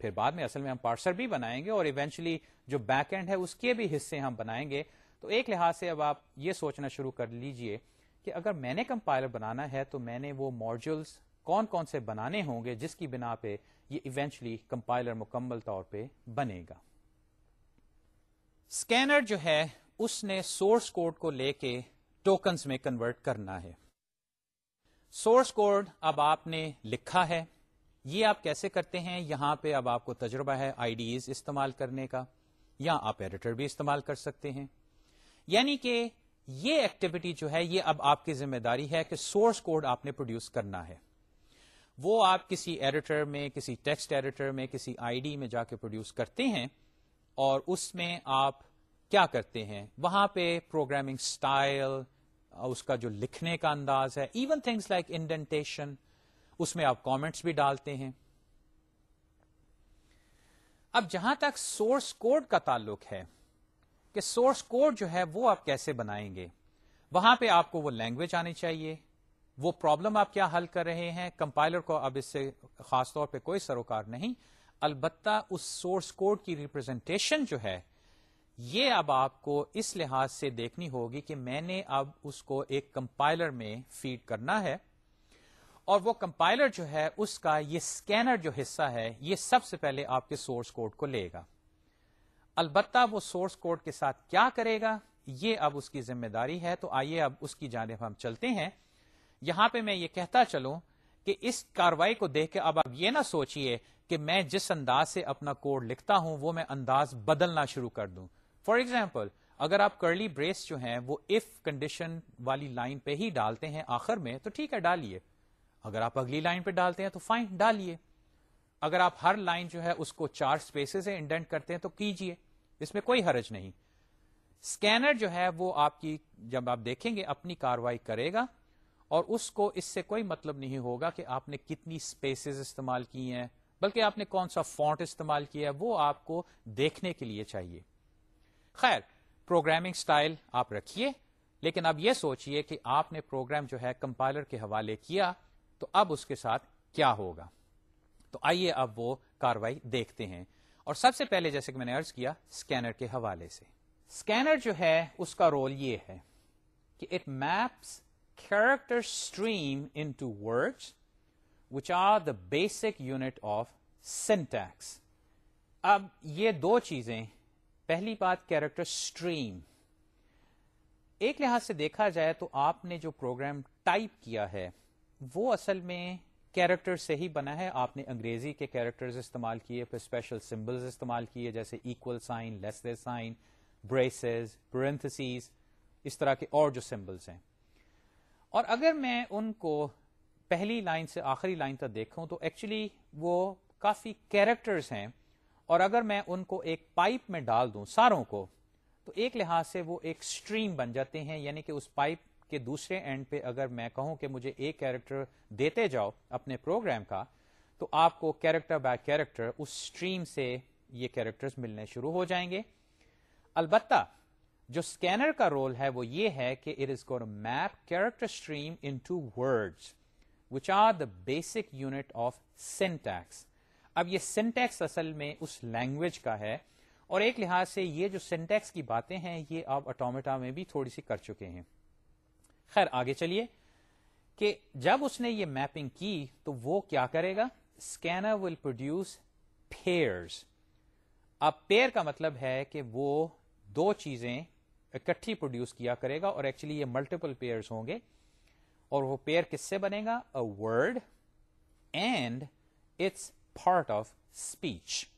پھر بعد میں اصل میں ہم پارسل بھی بنائیں گے، اور ایونچولی جو بیک اینڈ ہے، اس کے بھی حصے ہم بنائیں گے۔ تو ایک لحاظ سے اب آپ یہ سوچنا شروع کر لیجیے کہ اگر میں نے کمپائلر بنانا ہے تو میں نے وہ ماڈیولس کون کون سے بنانے ہوں گے جس کی بنا پہ یہ ایونچلی کمپائلر مکمل طور پہ بنے گا۔ اسکینر جو ہے اس نے سورس کوڈ کو لے کے ٹوکنس میں کنورٹ کرنا ہے۔ سورس کوڈ اب آپ نے لکھا ہے۔ یہ آپ کیسے کرتے ہیں؟ یہاں پہ اب آپ کو تجربہ ہے آئی ڈیز استعمال کرنے کا۔ یا آپ ایڈیٹر بھی استعمال کر سکتے ہیں۔ یعنی کہ یہ ایکٹیویٹی جو ہے، یہ اب آپ کی ذمہ داری ہے کہ سورس کوڈ آپ نے پروڈیوس کرنا ہے۔ وہ آپ کسی ایڈیٹر میں، کسی ٹیکسٹ ایڈیٹر میں، کسی آئی ڈی میں جا کے پروڈیوس کرتے ہیں اور اس میں آپ کیا کرتے ہیں؟ وہاں پہ پروگرامنگ اسٹائل اس کا جو لکھنے کا انداز ہے ایون تھنگس لائک انڈینٹیشن اس میں آپ کامنٹس بھی ڈالتے ہیں۔ اب جہاں تک سورس کوڈ کا تعلق ہے، کہ سورس کوڈ جو ہے، وہ آپ کیسے بنائیں گے؟ وہاں پہ آپ کو وہ لینگویج آنی چاہیے۔ وہ پرابلم آپ کیا حل کر رہے ہیں؟ کمپائلر کو اب اس سے خاص طور پہ کوئی سروکار نہیں۔ البتہ اس سورس کوڈ کی ریپرزینٹیشن جو ہے یہ اب آپ کو اس لحاظ سے دیکھنی ہوگی کہ میں نے اب اس کو ایک کمپائلر میں فیڈ کرنا ہے اور وہ کمپائلر جو ہے، اس کا یہ اسکینر جو حصہ ہے، یہ سب سے پہلے آپ کے سورس کوڈ کو لے گا۔ البتہ وہ سورس کوڈ کے ساتھ کیا کرے گا؟ یہ اب اس کی ذمہ داری ہے۔ تو آئیے اب اس کی جانب ہم چلتے ہیں۔ یہاں پہ میں یہ کہتا چلوں کہ اس کاروائی کو دیکھ کے اب آپ یہ نہ سوچئے کہ میں جس انداز سے اپنا کوڈ لکھتا ہوں، وہ میں انداز بدلنا شروع کر دوں۔ فار ایگزامپل اگر آپ کرلی بریس جو ہیں وہ اف کنڈیشن والی لائن پہ ہی ڈالتے ہیں آخر میں، تو ٹھیک ہے، ڈالیے۔ اگر آپ اگلی لائن پہ ڈالتے ہیں تو فائن ڈالیے۔ اگر آپ ہر لائن جو ہے اس کو چار اسپیسیز انڈینٹ کرتے ہیں تو کیجیے اس میں کوئی حرج نہیں۔ اسکینر جو ہے وہ آپ کی، جب آپ دیکھیں گے، اپنی کاروائی کرے گا اور اس کو اس سے کوئی مطلب نہیں ہوگا کہ آپ نے کتنی اسپیسیز استعمال کی ہیں، بلکہ آپ نے کون سا فونٹ استعمال کیا ہے، وہ آپ کو دیکھنے کے لیے چاہیے۔ خیر پروگرامنگ سٹائل آپ رکھیے، لیکن اب یہ سوچئے کہ آپ نے پروگرام جو ہے کمپائلر کے حوالے کیا، تو اب اس کے ساتھ کیا ہوگا؟ تو آئیے اب وہ کاروائی دیکھتے ہیں۔ اور سب سے پہلے جیسے کہ میں نے ارض کیا اسکینر کے حوالے سے۔ اسکینر جو ہے، اس کا رول یہ ہے کہ it maps character stream into words which are the basic unit of syntax اب یہ دو چیزیں پہلی بات کیریکٹر اسٹریم ایک لحاظ سے دیکھا جائے تو آپ نے جو پروگرام ٹائپ کیا ہے، وہ اصل میں کیریکٹر سے ہی بنا ہے۔ آپ نے انگریزی کے کیریکٹرز استعمال کیے، پھر اسپیشل سمبلز استعمال کیے، جیسے equal sign less than sign braces parentheses اس طرح کے اور جو سمبلز ہیں۔ اور اگر میں ان کو پہلی لائن سے آخری لائن تک دیکھوں تو ایکچولی وہ کافی کیریکٹرز ہیں۔ اور اگر میں ان کو ایک پائپ میں ڈال دوں ساروں کو، تو ایک لحاظ سے وہ ایک سٹریم بن جاتے ہیں یعنی کہ اس پائپ کے دوسرے اینڈ پہ اگر میں کہوں کہ مجھے ایک کیریکٹر دیتے جاؤ اپنے پروگرام کا، تو آپ کو کیریکٹر بائی کیریکٹر اس اسٹریم سے یہ کیریکٹر ملنے شروع ہو جائیں گے۔ البتہ جو اسکینر کا رول ہے وہ یہ ہے کہ it is goal map character stream into word which are the basic unit of syntax اب یہ سینٹیکس اصل میں اس لینگویج کا ہے اور ایک لحاظ سے یہ جو سینٹیکس کی باتیں ہیں، یہ آپ اٹومیٹا میں بھی تھوڑی سی کر چکے ہیں۔ خیر، آگے چلیے کہ جب اس نے یہ میپنگ کی تو وہ کیا کرے گا؟ اسکینر ول پروڈیوس پیئرس اب پیئر کا مطلب ہے کہ وہ دو چیزیں اکٹھی پروڈیوس کیا کرے گا اور ایکچولی یہ ملٹیپل پیئرس ہوں گے۔ اور وہ پیئر کس سے بنے گا؟ A word and its part of speech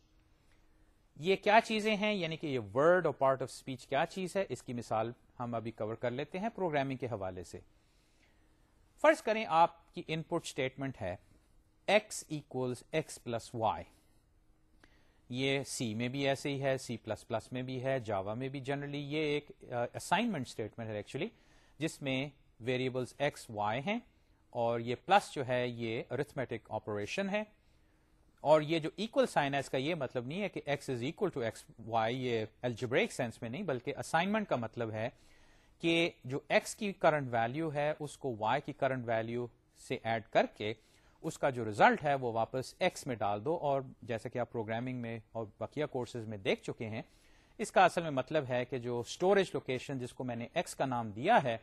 یہ کیا چیزیں ہیں؟ یعنی کہ یہ ورڈ اور پارٹ آف اسپیچ کیا چیز ہے؟ اس کی مثال ہم ابھی کور کر لیتے ہیں پروگرامنگ کے حوالے سے۔ فرض کریں آپ کی ان پٹ اسٹیٹمنٹ ہے x equals x plus y یہ سی میں بھی ایسے ہی ہے سی پلس پلس میں بھی ہے جاوا میں بھی جنرلی یہ ایک uh, اسائنمنٹ اسٹیٹمنٹ ہے ایکچولی جس میں ویریبلس ایکس وائی ہیں اور یہ پلس جو ہے یہ ارتھمیٹک آپریشن ہے۔ اور یہ جو اکول سائن ہے، اس کا یہ مطلب نہیں ہے کہ X is equal to X Y یہ الجبریک سینس میں نہیں، بلکہ اسائنمنٹ کا مطلب ہے کہ جو ایکس کی کرنٹ ویلو ہے، اس کو وائی کی کرنٹ ویلو سے ایڈ کر کے اس کا جو ریزلٹ ہے، وہ واپس ایکس میں ڈال دو۔ اور جیسے کہ آپ پروگرامنگ میں اور بقیہ کورسز میں دیکھ چکے ہیں، اس کا اصل میں مطلب ہے کہ جو اسٹوریج لوکیشن جس کو میں نے ایکس کا نام دیا ہے،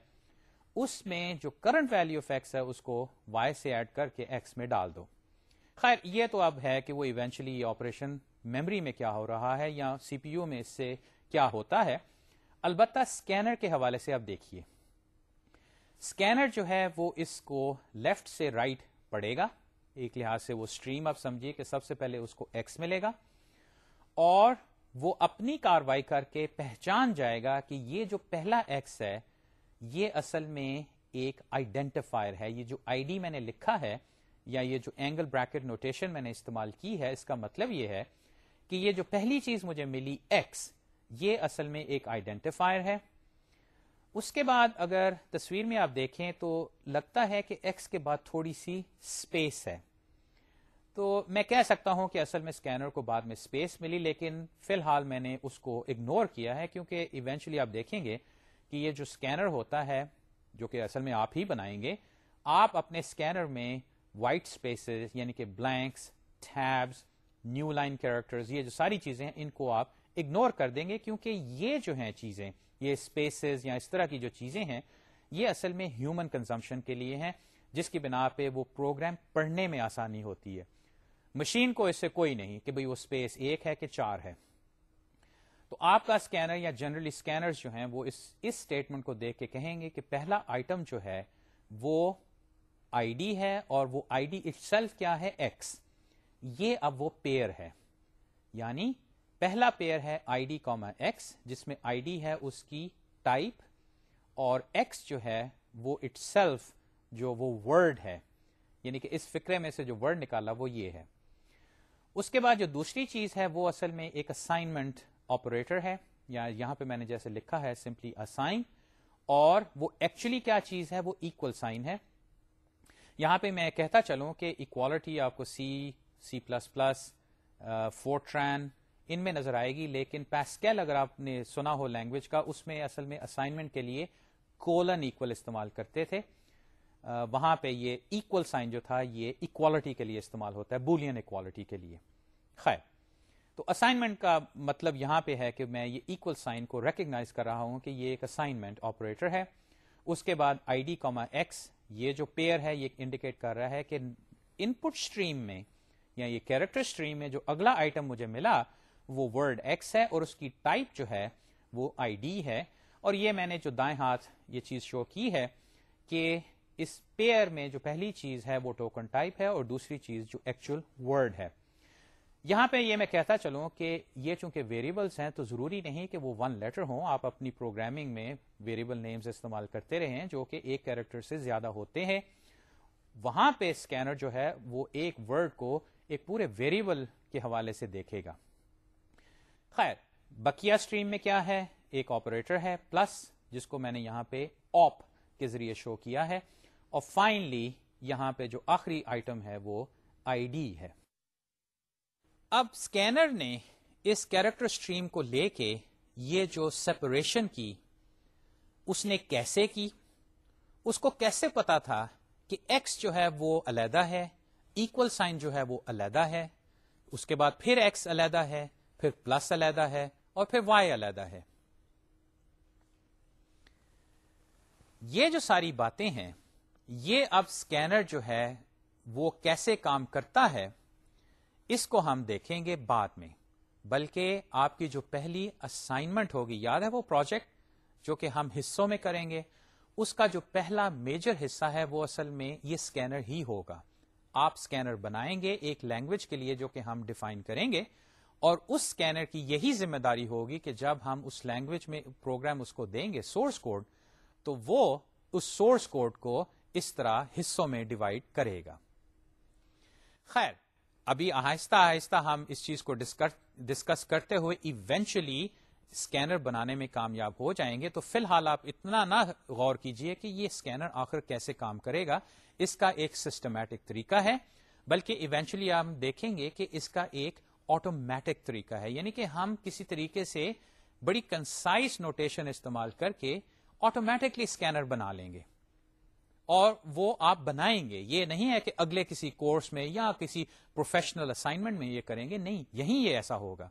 اس میں جو کرنٹ ویلو آف ایکس ہے، اس کو وائی سے ایڈ کر کے ایکس میں ڈال دو۔ خیر، یہ تو اب ہے کہ وہ ایونچولی یہ آپریشن میموری میں کیا ہو رہا ہے یا سی پی یو میں اس سے کیا ہوتا ہے۔ البتہ اسکینر کے حوالے سے اب دیکھیے۔ اسکینر جو ہے وہ اس کو لیفٹ سے رائٹ right پڑے گا۔ ایک لحاظ سے وہ اسٹریم اب سمجھیے کہ سب سے پہلے اس کو ایکس ملے گا۔ اور وہ اپنی کاروائی کر کے پہچان جائے گا کہ یہ جو پہلا ایکس ہے، یہ اصل میں ایک آئیڈینٹیفائر ہے۔ یہ جو آئی ڈی میں نے لکھا ہے یا یہ جو اینگل بریکٹ نوٹیشن میں نے استعمال کی ہے، اس کا مطلب یہ ہے کہ یہ جو پہلی چیز مجھے ملی ایکس یہ اصل میں ایک آئیڈینٹیفائر ہے۔ اس کے بعد اگر تصویر میں آپ دیکھیں تو لگتا ہے کہ ایکس کے بعد تھوڑی سی اسپیس ہے۔ تو میں کہہ سکتا ہوں کہ اصل میں اسکینر کو بعد میں اسپیس ملی، لیکن فی الحال میں نے اس کو اگنور کیا ہے، کیونکہ ایونچولی آپ دیکھیں گے کہ یہ جو اسکینر ہوتا ہے، جو کہ اصل میں آپ ہی بنائیں گے، آپ اپنے اسکینر میں وائٹ اسپیسز یعنی کہ blanks tabs new line characters یہ جو ساری چیزیں ہیں، ان کو آپ اگنور کر دیں گے کیونکہ یہ جو ہیں چیزیں، یہ اسپیسز یا اس طرح کی جو چیزیں ہیں، یہ اصل میں ہیومن کنزمپشن کے لیے ہیں، جس کی بنا پہ وہ پروگرام پڑھنے میں آسانی ہوتی ہے۔ مشین کو اس سے کوئی نہیں کہ بھئی وہ اسپیس ایک ہے کہ چار ہے۔ تو آپ کا اسکینر یا جنرلی اسکینر جو ہیں، وہ اس اسٹیٹمنٹ کو دیکھ کے کہیں گے کہ پہلا آئٹم جو ہے، وہ آئی ڈی ہے اور وہ آئی ڈی اٹ سیلف کیا ہے؟ ایکس یہ اب وہ پیئر ہے. یعنی پہلا پیئر ہے آئی ڈی کاما ایکس جس میں آئی ڈی ہے اس کی ٹائپ اور ایکس جو ہے وہ اٹ سیلف جو وہ ورڈ ہے. یعنی کہ اس فکرے میں سے جو ورڈ نکالا وہ یہ ہے. اس کے بعد جو دوسری چیز ہے وہ اصل میں ایک اسائنمنٹ آپریٹر ہے. یا یہاں پہ میں نے جیسے لکھا ہے سمپلی اسائن اور وہ ایکچولی کیا چیز ہے؟ وہ ایکول سائن ہے. یہاں پہ میں کہتا چلوں کہ اکوالٹی آپ کو C C plus plus Fortran ان میں نظر آئے گی، لیکن پیسکیل اگر آپ نے سنا ہو لینگویج کا، اس میں اصل میں اسائنمنٹ کے لیے کولن ایکول استعمال کرتے تھے۔ وہاں پہ یہ ایکول سائن جو تھا، یہ اکوالٹی کے لیے استعمال ہوتا ہے بولین اکوالٹی کے لیے۔ خیر، تو اسائنمنٹ کا مطلب یہاں پہ ہے کہ میں یہ ایکول سائن کو ریکگنائز کر رہا ہوں کہ یہ ایک اسائنمنٹ آپریٹر ہے۔ اس کے بعد آئی ڈی کاما ایکس یہ جو پیئر ہے، یہ انڈیکیٹ کر رہا ہے کہ ان پٹ اسٹریم میں یا یہ کیریکٹر اسٹریم میں جو اگلا آئٹم مجھے ملا، وہ ورڈ ایکس ہے اور اس کی ٹائپ جو ہے، وہ آئی ڈی ہے. اور یہ میں نے جو دائیں ہاتھ یہ چیز شو کی ہے کہ اس پیئر میں جو پہلی چیز ہے وہ ٹوکن ٹائپ ہے اور دوسری چیز جو ایکچوئل ورڈ ہے. یہاں پہ یہ میں کہتا چلوں کہ یہ چونکہ ویریبلس ہیں تو ضروری نہیں کہ وہ ون لیٹر ہوں، آپ اپنی پروگرامنگ میں ویریبل نیمز استعمال کرتے رہیں جو کہ ایک کیریکٹر سے زیادہ ہوتے ہیں۔ وہاں پہ اسکینر جو ہے وہ ایک ورڈ کو ایک پورے ویریبل کے حوالے سے دیکھے گا۔ خیر بکیا اسٹریم میں کیا ہے؟ ایک آپریٹر ہے پلس جس کو میں نے یہاں پہ آپ کے ذریعے شو کیا ہے۔ اور فائنلی یہاں پہ جو آخری آئٹم ہے وہ آئی ڈی ہے۔ اب اسکینر نے اس کیریکٹر اسٹریم کو لے کے یہ جو سیپریشن کی، اس نے کیسے کی؟ اس کو کیسے پتا تھا کہ ایکس جو ہے وہ علیحدہ ہے ایکول سائن جو ہے وہ علیحدہ ہے، اس کے بعد پھر ایکس علیحدہ ہے، پھر پلس علیحدہ ہے اور پھر وائی علیحدہ ہے۔ یہ جو ساری باتیں ہیں، یہ اب اسکینر جو ہے وہ کیسے کام کرتا ہے؟ اس کو ہم دیکھیں گے بعد میں۔ بلکہ آپ کی جو پہلی اسائنمنٹ ہوگی، یاد ہے وہ پروجیکٹ جو کہ ہم حصوں میں کریں گے؟ اس کا جو پہلا میجر حصہ ہے وہ اصل میں یہ اسکینر ہی ہوگا۔ آپ اسکینر بنائیں گے ایک لینگویج کے لیے جو کہ ہم ڈیفائن کریں گے، اور اس اسکینر کی یہی ذمہ داری ہوگی کہ جب ہم اس لینگویج میں پروگرام اس کو دیں گے سورس کوڈ تو وہ اس سورس کوڈ کو اس طرح حصوں میں ڈیوائڈ کرے گا۔ خیر ابھی آہستہ آہستہ ہم اس چیز کو ڈسکس کرتے ہوئے ایونچولی اسکینر بنانے میں کامیاب ہو جائیں گے۔ تو فی الحال آپ اتنا نہ غور کیجیے کہ یہ اسکینر آخر کیسے کام کرے گا۔ اس کا ایک سسٹمیٹک طریقہ ہے، بلکہ ایونچولی آپ دیکھیں گے کہ اس کا ایک آٹومیٹک طریقہ ہے۔ یعنی کہ ہم کسی طریقے سے بڑی کنسائز نوٹیشن استعمال کر کے آٹومیٹکلی اسکینر بنا لیں گے۔ اور وہ آپ بنائیں گے۔ یہ نہیں ہے کہ اگلے کسی کورس میں یا کسی پروفیشنل اسائنمنٹ میں یہ کریں گے۔ نہیں یہی یہ ایسا ہوگا۔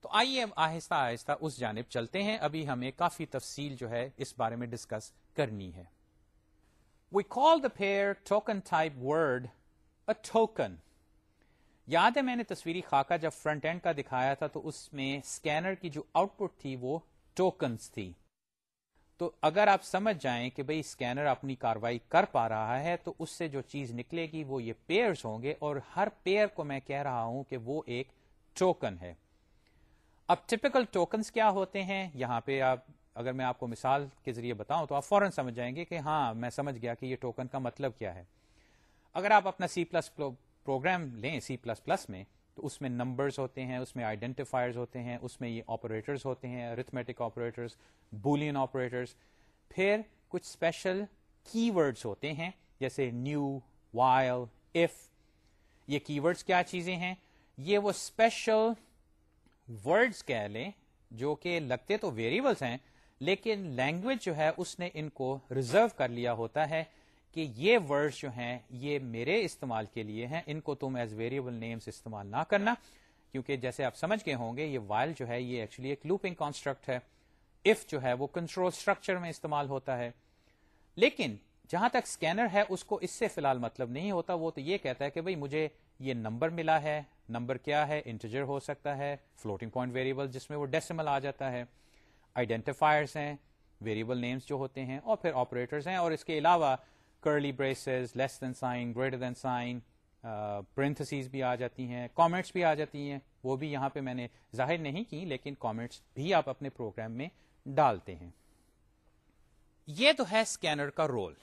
تو آئیے آہستہ آہستہ اس جانب چلتے ہیں۔ ابھی ہمیں کافی تفصیل جو ہے اس بارے میں ڈسکس کرنی ہے۔ We call the pair token type word a token یاد ہے میں نے تصویری خاکہ جب فرنٹ اینڈ کا دکھایا تھا تو اس میں اسکینر کی جو آؤٹ پٹ تھی وہ ٹوکنس تھی۔ تو اگر آپ سمجھ جائیں کہ بھئی اسکینر اپنی کاروائی کر پا رہا ہے، تو اس سے جو چیز نکلے گی وہ یہ پیئرز ہوں گے اور ہر پیئر کو میں کہہ رہا ہوں کہ وہ ایک ٹوکن ہے۔ اب ٹپکل ٹوکنس کیا ہوتے ہیں؟ یہاں پہ آپ، اگر میں آپ کو مثال کے ذریعے بتاؤں تو آپ فوراً سمجھ جائیں گے کہ ہاں میں سمجھ گیا کہ یہ ٹوکن کا مطلب کیا ہے۔ اگر آپ اپنا سی پلس پروگرام لیں سی پلس پلس میں تو اس میں نمبرز ہوتے ہیں، اس میں آئیڈینٹیفائرز ہوتے ہیں، اس میں یہ آپریٹرز ہوتے ہیں ارتھمیٹک آپریٹرز بولین آپریٹرز پھر کچھ اسپیشل کی ورڈس ہوتے ہیں، جیسے نیو وائل اف یہ کی ورڈس کیا چیزیں ہیں؟ یہ وہ اسپیشل ورڈس کہہ لیں جو کہ لگتے تو ویریبلس ہیں، لیکن لینگویج جو ہے، اس نے ان کو ریزرو کر لیا ہوتا ہے۔ کہ یہ ورڈس جو ہیں، یہ میرے استعمال کے لیے ہیں، ان کو تم ایز ویریبل نیمز استعمال نہ کرنا، کیونکہ جیسے آپ سمجھ گئے ہوں گے، یہ وائل جو ہے، یہ ایکچولی ایک لوپنگ کانسٹرکٹ ہے۔ اف جو ہے، وہ کنٹرول اسٹرکچر میں استعمال ہوتا ہے۔ لیکن جہاں تک اسکینر ہے، اس کو اس سے فی الحال مطلب نہیں ہوتا، وہ تو یہ کہتا ہے کہ بھئی مجھے یہ نمبر ملا ہے، نمبر کیا ہے انٹیجر ہو سکتا ہے فلوٹنگ پوائنٹ ویریبل جس میں وہ ڈیسیمل آ جاتا ہے۔ آئیڈینٹیفائرس ہیں ویریبل نیمز جو ہوتے ہیں، اور پھر آپریٹرز ہیں، اور اس کے علاوہ curly braces less than sign greater than sign parentheses بھی آ جاتی ہیں کامنٹس بھی آ جاتی ہیں، وہ بھی یہاں پہ میں نے ظاہر نہیں کی لیکن کامنٹس بھی آپ اپنے پروگرام میں ڈالتے ہیں۔ یہ تو ہے اسکینر کا رول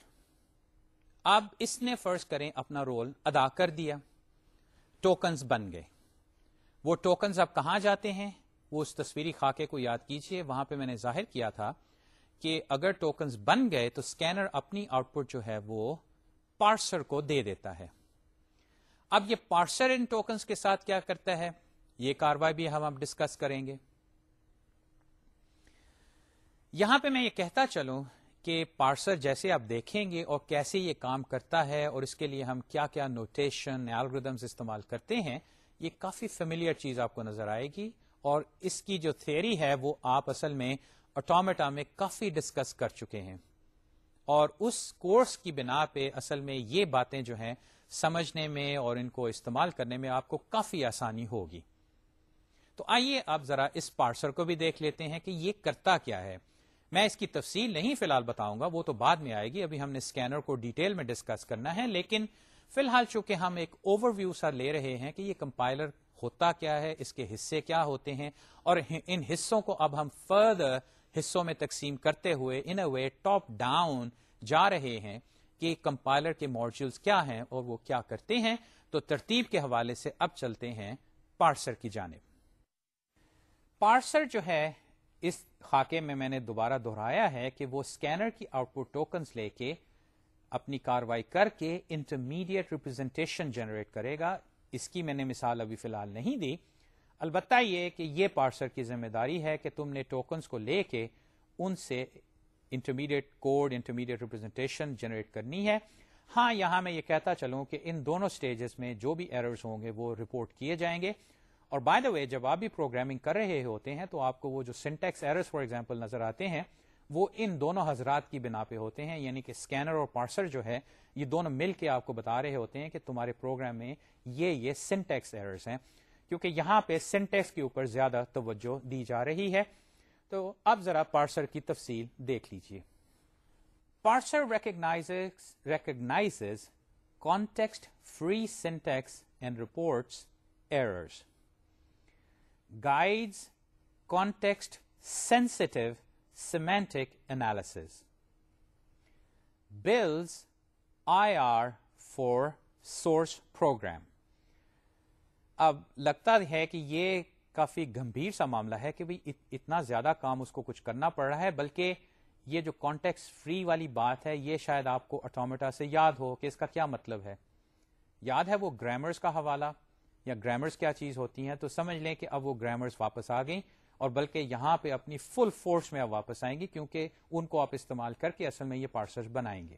اب اس نے فرض کریں اپنا رول ادا کر دیا۔ ٹوکنز بن گئے۔ وہ ٹوکنز اب کہاں جاتے ہیں؟ وہ اس تصویری خاکے کو یاد کیجیے۔ وہاں پہ میں نے ظاہر کیا تھا کہ اگر ٹوکنز بن گئے تو اسکینر اپنی آؤٹ پٹ جو ہے وہ پارسر کو دے دیتا ہے۔ اب یہ پارسر ان ٹوکنز کے ساتھ کیا کرتا ہے؟ یہ کاروائی بھی ہم اب ڈسکس کریں گے۔ یہاں پہ میں یہ کہتا چلوں کہ پارسر جیسے آپ دیکھیں گے اور کیسے یہ کام کرتا ہے اور اس کے لیے ہم کیا کیا نوٹیشن الگریدمس استعمال کرتے ہیں، یہ کافی فیملیئر چیز آپ کو نظر آئے گی اور اس کی جو تھیری ہے وہ آپ اصل میں آٹومیٹا میں کافی ڈسکس کر چکے ہیں۔ اور اس کورس کی بنا پہ اصل میں یہ باتیں جو ہیں سمجھنے میں اور ان کو استعمال کرنے میں آپ کو کافی آسانی ہوگی۔ تو آئیے آپ ذرا اس پارسر کو بھی دیکھ لیتے ہیں کہ یہ کرتا کیا ہے۔ میں اس کی تفصیل نہیں فی الحال بتاؤں گا، وہ تو بعد میں آئے گی۔ ابھی ہم نے اسکینر کو ڈیٹیل میں ڈسکس کرنا ہے، لیکن فی الحال چونکہ ہم ایک اوور ویو سا لے رہے ہیں کہ یہ کمپائلر ہوتا کیا ہے، اس کے حصے کیا ہوتے ہیں، اور ان حصوں کو اب ہم فردر حصوں میں تقسیم کرتے ہوئے ان اے وے ٹاپ ڈاؤن جا رہے ہیں کہ کمپائلر کے ماڈیولس کیا ہیں اور وہ کیا کرتے ہیں، تو ترتیب کے حوالے سے اب چلتے ہیں پارسر کی جانب۔ پارسر جو ہے، اس خاکے میں میں نے دوبارہ دہرایا ہے کہ وہ اسکینر کی آؤٹ پٹ ٹوکنس لے کے اپنی کاروائی کر کے انٹرمیڈیٹ ریپرزینٹیشن جنریٹ کرے گا۔ اس کی میں نے مثال ابھی فی الحال نہیں دی البتہ یہ کہ یہ پارسر کی ذمہ داری ہے کہ تم نے ٹوکنس کو لے کے ان سے intermediate code intermediate representation generate کرنی ہے۔ ہاں یہاں میں یہ کہتا چلوں کہ ان دونوں سٹیجز میں جو بھی ایررز ہوں گے وہ رپورٹ کیے جائیں گے۔ اور بائی دا وے جب آپ بھی پروگرامنگ کر رہے ہوتے ہیں تو آپ کو وہ جو سنٹیکس ایررز فار ایگزامپل نظر آتے ہیں، وہ ان دونوں حضرات کی بنا پہ ہوتے ہیں۔ یعنی کہ اسکینر اور پارسر جو ہے، یہ دونوں مل کے آپ کو بتا رہے ہوتے ہیں کہ تمہارے پروگرام میں یہ یہ سنٹیکس ایررز ہیں۔ کیونکہ یہاں پہ سنٹیکس کے اوپر زیادہ توجہ دی جا رہی ہے۔ تو اب ذرا پارسر کی تفصیل دیکھ لیجیے parser recognise context free syntax and reports errors guides context sensitive semantic analysis builds I R for source program اب لگتا ہے کہ یہ کافی گمبھیر سا معاملہ ہے کہ اتنا زیادہ کام اس کو کچھ کرنا پڑ رہا ہے، بلکہ یہ جو کانٹیکس فری والی بات ہے، یہ شاید آپ کو آٹومیٹا سے یاد ہو کہ اس کا کیا مطلب ہے۔ یاد ہے وہ گرامرز کا حوالہ یا گرامرز کیا چیز ہوتی ہیں؟ تو سمجھ لیں کہ اب وہ گرامرز واپس آ گئیں اور بلکہ یہاں پہ اپنی فل فورس میں اب واپس آئیں گی کیونکہ ان کو آپ استعمال کر کے اصل میں یہ پارسل بنائیں گے۔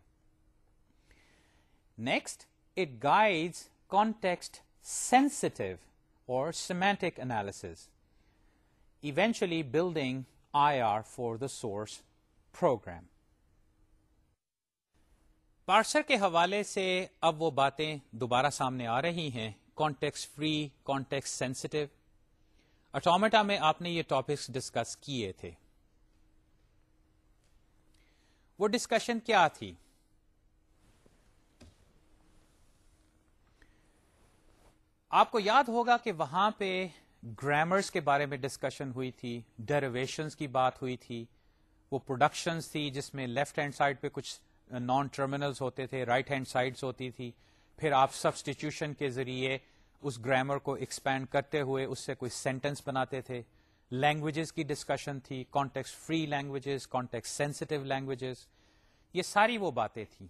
Next it guide context sensitive اور semantic analysis eventually building I R for the source program parser کے حوالے سے اب وہ باتیں دوبارہ سامنے آ رہی ہیں context free context sensitive automata میں آپ نے یہ ٹاپکس ڈسکس کیے تھے۔ وہ ڈسکشن کیا تھی؟ آپ کو یاد ہوگا کہ وہاں پہ گرامرس کے بارے میں ڈسکشن ہوئی تھی ڈیریویشنس کی بات ہوئی تھی، وہ پروڈکشنز تھی جس میں لیفٹ ہینڈ سائڈ پہ کچھ نان ٹرمینلز ہوتے تھے رائٹ ہینڈ سائڈس ہوتی تھی۔ پھر آپ سبسٹیٹیوشن کے ذریعے اس گرامر کو ایکسپینڈ کرتے ہوئے اس سے کوئی سینٹینس بناتے تھے۔ لینگویجز کی ڈسکشن تھی context free languages context sensitive languages یہ ساری وہ باتیں تھیں۔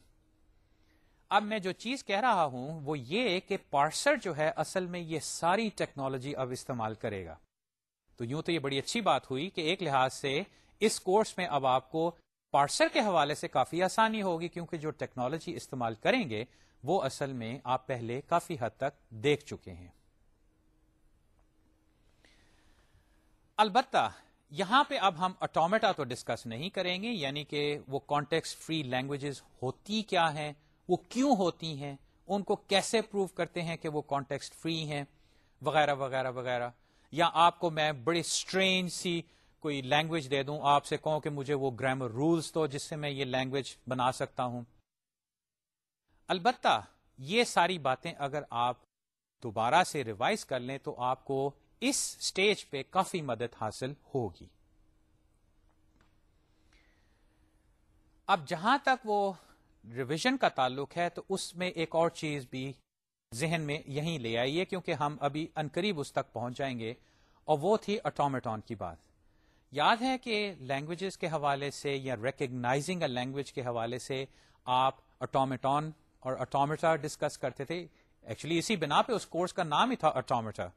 اب میں جو چیز کہہ رہا ہوں وہ یہ کہ پارسر جو ہے اصل میں یہ ساری ٹیکنالوجی اب استعمال کرے گا۔ تو یوں تو یہ بڑی اچھی بات ہوئی کہ ایک لحاظ سے اس کورس میں اب آپ کو پارسر کے حوالے سے کافی آسانی ہوگی کیونکہ جو ٹیکنالوجی استعمال کریں گے وہ اصل میں آپ پہلے کافی حد تک دیکھ چکے ہیں۔ البتہ یہاں پہ اب ہم اٹومیٹا تو ڈسکس نہیں کریں گے یعنی کہ وہ کانٹیکس فری لینگویجز ہوتی کیا ہیں؟ وہ کیوں ہوتی ہیں؟ ان کو کیسے پروو کرتے ہیں کہ وہ کانٹیکسٹ فری ہیں؟ وغیرہ وغیرہ وغیرہ۔ یا آپ کو میں بڑی اسٹرینج سی کوئی لینگویج دے دوں، آپ سے کہوں کہ مجھے وہ گرامر رولز تو جس سے میں یہ لینگویج بنا سکتا ہوں۔ البتہ یہ ساری باتیں اگر آپ دوبارہ سے ریوائز کر لیں تو آپ کو اس سٹیج پہ کافی مدد حاصل ہوگی۔ اب جہاں تک وہ ریویژن کا تعلق ہے تو اس میں ایک اور چیز بھی ذہن میں یہیں لے آئیے کیونکہ ہم ابھی انقریب اس تک پہنچ جائیں گے اور وہ تھی اٹومیٹون کی بات۔ یاد ہے کہ لینگویجز کے حوالے سے یا ریکگنائزنگ اے لینگویج کے حوالے سے آپ اٹومیٹون اور اٹومیٹا ڈسکس کرتے تھے۔ ایکچولی اسی بنا پہ اس کورس کا نام ہی تھا اٹومیٹا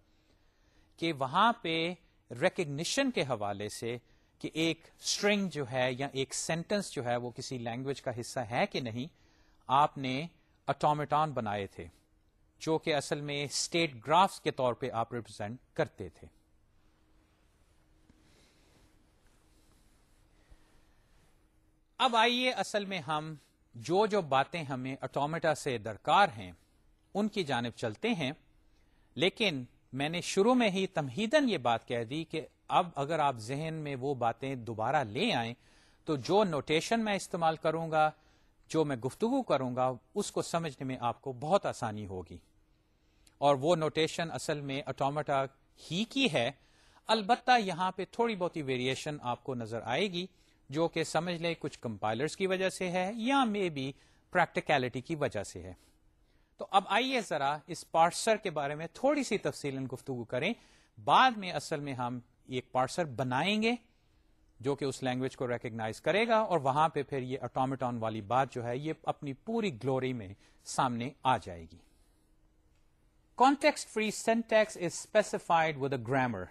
کہ وہاں پہ ریکگنیشن کے حوالے سے کہ ایک اسٹرنگ جو ہے یا ایک سینٹنس جو ہے وہ کسی لینگویج کا حصہ ہے کہ نہیں، آپ نے اٹومیٹون بنائے تھے، جو کہ اصل میں اسٹیٹ گرافس کے طور پہ آپ ریپرزینٹ کرتے تھے۔ اب آئیے اصل میں ہم جو جو باتیں ہمیں اٹومیٹا سے درکار ہیں، ان کی جانب چلتے ہیں، لیکن میں نے شروع میں ہی تمہیدن یہ بات کہہ دی کہ اب اگر آپ ذہن میں وہ باتیں دوبارہ لے آئیں، تو جو نوٹیشن میں استعمال کروں گا، جو میں گفتگو کروں گا، اس کو سمجھنے میں آپ کو بہت آسانی ہوگی۔ اور وہ نوٹیشن اصل میں اٹومیٹا ہی کی ہے۔ البتہ یہاں پہ تھوڑی بہت ویریشن آپ کو نظر آئے گی، جو کہ سمجھ لیں کچھ کمپائلرز کی وجہ سے ہے یا مے بی پریکٹیکلٹی کی وجہ سے ہے۔ تو اب آئیے ذرا اس پارسر کے بارے میں تھوڑی سی تفصیل گفتگو کریں۔ بعد میں اصل میں ہم ایک پارسر بنائیں گے جو کہ اس لینگویج کو ریکگنائز کرے گا اور وہاں پہ پھر یہ اٹومیٹون والی بات جو ہے یہ اپنی پوری گلوری میں سامنے آ جائے گی۔ Context free syntax is specified with a grammar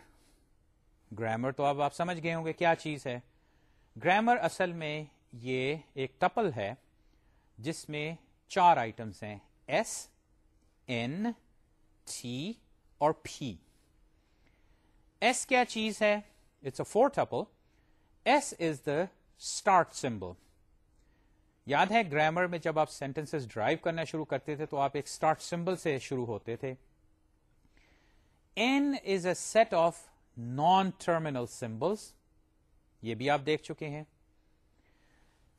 grammar تو اب آپ سمجھ گئے ہوں گے کیا چیز ہے۔ گرامر اصل میں یہ ایک ٹپل ہے جس میں چار آئٹمس ہیں۔ ایس این ٹی اور پی ایس کیا چیز ہے it's a four tuple S is the start symbol یاد ہے گرامر میں جب آپ سینٹینس ڈرائیو کرنا شروع کرتے تھے تو آپ ایک اسٹارٹ سمبل سے شروع ہوتے تھے N is a set of non terminal symbols یہ بھی آپ دیکھ چکے ہیں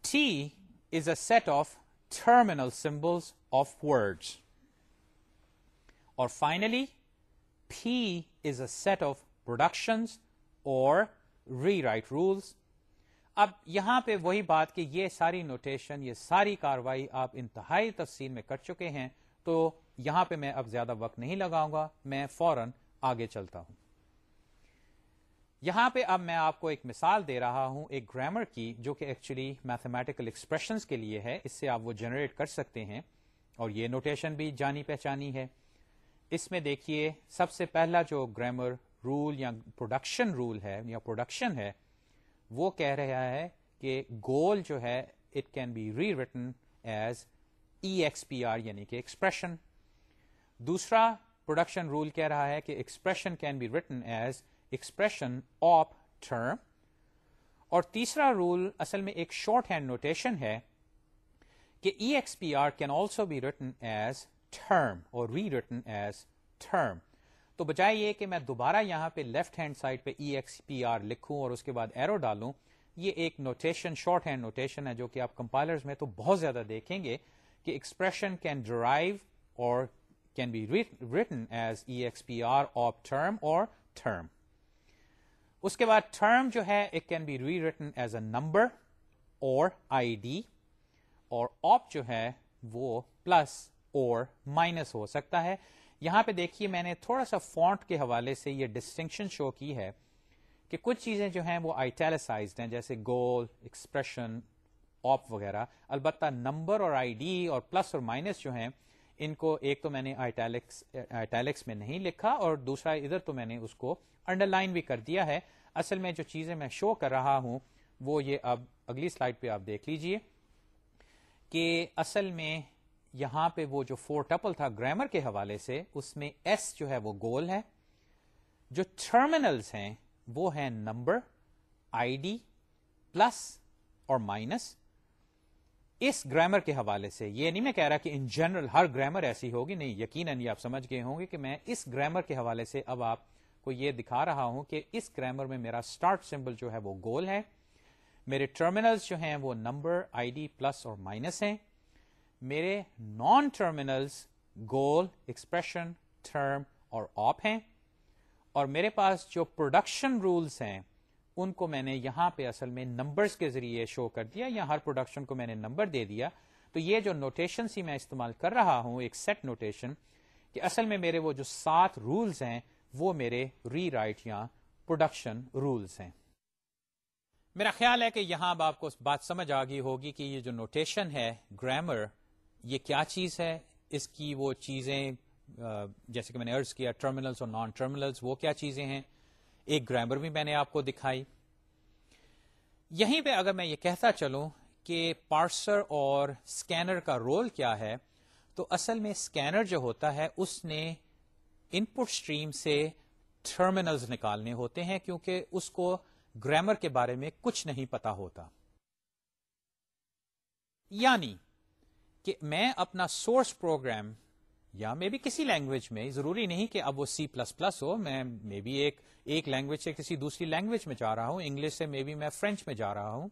T is a set of terminal symbols of words اور finally P is a set of productions اور ری رائٹ رولس اب یہاں پہ وہی بات کہ یہ ساری نوٹیشن یہ ساری کاروائی آپ انتہائی تفصیل میں کر چکے ہیں، تو یہاں پہ میں اب زیادہ وقت نہیں لگاؤں گا، میں فوراً آگے چلتا ہوں۔ یہاں پہ اب میں آپ کو ایک مثال دے رہا ہوں، ایک گرامر کی، جو کہ ایکچولی میتھمیٹیکل ایکسپریشنس کے لیے ہے، اس سے آپ وہ جنریٹ کر سکتے ہیں۔ اور یہ نوٹیشن بھی جانی پہچانی ہے۔ اس میں دیکھیے، سب سے پہلا جو گرامر رول یا پروڈکشن رول ہے، یا پروڈکشن ہے، وہ کہہ رہا ہے کہ گول جو ہے it can be rewritten as E X P R یعنی کہ ایکسپریشن دوسرا پروڈکشن رول کہہ رہا ہے کہ expression can be written as expression of term اور تیسرا رول اصل میں ایک شارٹ ہینڈ نوٹیشن ہے۔ کہ E X P R can also be written as term اور ری ریٹن ایز ٹرم تو بجائے یہ کہ میں دوبارہ یہاں پہ لیفٹ ہینڈ سائڈ پہ ای ایکس پی آر لکھوں اور اس کے بعد ایرو ڈالوں، یہ ایک نوٹیشن شارٹ ہینڈ نوٹیشن ہے جو کہ آپ کمپائلرز میں تو بہت زیادہ دیکھیں گے کہ ایکسپریشن کین ڈرائیو اور can be written as E X P R of term اور ٹرم اس کے بعد ٹرم جو ہے it can be rewritten as a number اور آئی ڈی اور آپ جو ہے وہ پلس اور مائنس ہو سکتا ہے۔ یہاں پہ دیکھیے میں نے تھوڑا سا فونٹ کے حوالے سے یہ ڈسٹنکشن شو کی ہے کہ کچھ چیزیں جو ہیں وہ آئیٹیلسائزڈ ہیں، جیسے گول ایکسپریشن آپ وغیرہ۔ البتہ نمبر اور آئی ڈی اور پلس اور مائنس جو ہیں، ان کو ایک تو میں نے آئیٹیلکس میں نہیں لکھا اور دوسرا ادھر تو میں نے اس کو انڈر لائن بھی کر دیا ہے۔ اصل میں جو چیزیں میں شو کر رہا ہوں، وہ یہ اب اگلی سلائڈ پہ آپ دیکھ لیجیے۔ کہ اصل میں یہاں پہ وہ جو فور ٹپل تھا گرامر کے حوالے سے، اس میں ایس جو ہے وہ گول ہے، جو ٹرمینلز ہیں وہ ہیں نمبر، آئی ڈی، پلس اور مائنس۔ اس گرامر کے حوالے سے یہ نہیں، میں کہہ رہا کہ ان جنرل ہر گرامر ایسی ہوگی، نہیں، یقیناً یہ آپ سمجھ گئے ہوں گے کہ میں اس گرامر کے حوالے سے اب آپ کو یہ دکھا رہا ہوں کہ اس گرامر میں میرا اسٹارٹ سمبل جو ہے وہ گول ہے۔ میرے ٹرمینلز جو ہیں وہ نمبر آئی ڈی پلس اور مائنس ہیں. میرے non terminals goal expression term اور آپ ہیں. اور میرے پاس جو پروڈکشن رولس ہیں، ان کو میں نے یہاں پہ اصل میں نمبرز کے ذریعے شو کر دیا، یا ہر پروڈکشن کو میں نے نمبر دے دیا. تو یہ جو نوٹیشن سی میں استعمال کر رہا ہوں، ایک سیٹ نوٹیشن کہ اصل میں میرے وہ جو سات رولز ہیں، وہ میرے ری رائٹ یا پروڈکشن رولز ہیں. میرا خیال ہے کہ یہاں اب آپ کو بات سمجھ آ گئی ہوگی کہ یہ جو نوٹیشن ہے، گرامر، یہ کیا چیز ہے؟ اس کی وہ چیزیں جیسے کہ میں نے ارض کیا ٹرمینلز اور نان ٹرمینلز وہ کیا چیزیں ہیں؟ ایک گرامر بھی میں نے آپ کو دکھائی۔ یہیں پہ اگر میں یہ کہتا چلوں کہ پارسر اور اسکینر کا رول کیا ہے، تو اصل میں اسکینر جو ہوتا ہے، اس نے ان پٹ اسٹریم سے ٹرمینلز نکالنے ہوتے ہیں کیونکہ اس کو گرامر کے بارے میں کچھ نہیں پتا ہوتا۔ یعنی کہ میں اپنا سورس پروگرام یا میں بھی کسی لینگویج میں، ضروری نہیں کہ اب وہ سی پلس پلس ہو، میں میں بھی ایک ایک لینگویج سے کسی دوسری لینگویج میں جا رہا ہوں انگلش سے میں بھی میں فرینچ میں جا رہا ہوں۔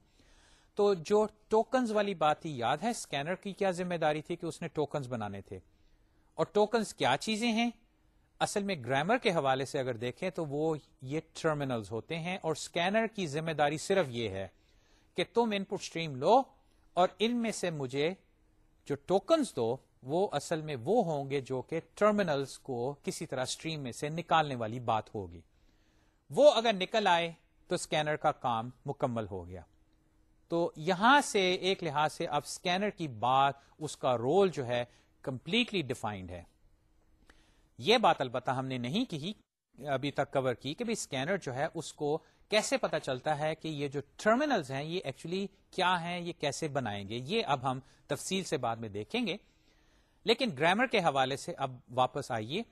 تو جو ٹوکنز والی بات ہی یاد ہے اسکینر کی کیا ذمہ داری تھی کہ اس نے ٹوکنز بنانے تھے۔ اور ٹوکنز کیا چیزیں ہیں؟ اصل میں گرامر کے حوالے سے اگر دیکھیں تو وہ یہ ٹرمینلز ہوتے ہیں اور اسکینر کی ذمہ داری صرف یہ ہے کہ تم ان پٹ اسٹریم لو اور ان میں سے مجھے جو ٹوکنز دو، وہ اصل میں وہ ہوں گے جو کہ ٹرمینلز کو کسی طرح اسٹریم میں سے نکالنے والی بات ہوگی۔ وہ اگر نکل آئے تو اسکینر کا کام مکمل ہو گیا۔ تو یہاں سے ایک لحاظ سے اب اسکینر کی بات، اس کا رول جو ہے کمپلیٹلی ڈیفائنڈ ہے۔ یہ بات البتہ ہم نے نہیں کی، ابھی تک کور کی کہ اسکینر جو ہے، اس کو کیسے پتا چلتا ہے کہ یہ جو ٹرمینلز ہیں، یہ ایکچولی کیا ہیں، یہ کیسے بنائیں گے؟ یہ اب ہم تفصیل سے بعد میں دیکھیں گے۔ لیکن گرامر کے حوالے سے اب واپس آئیے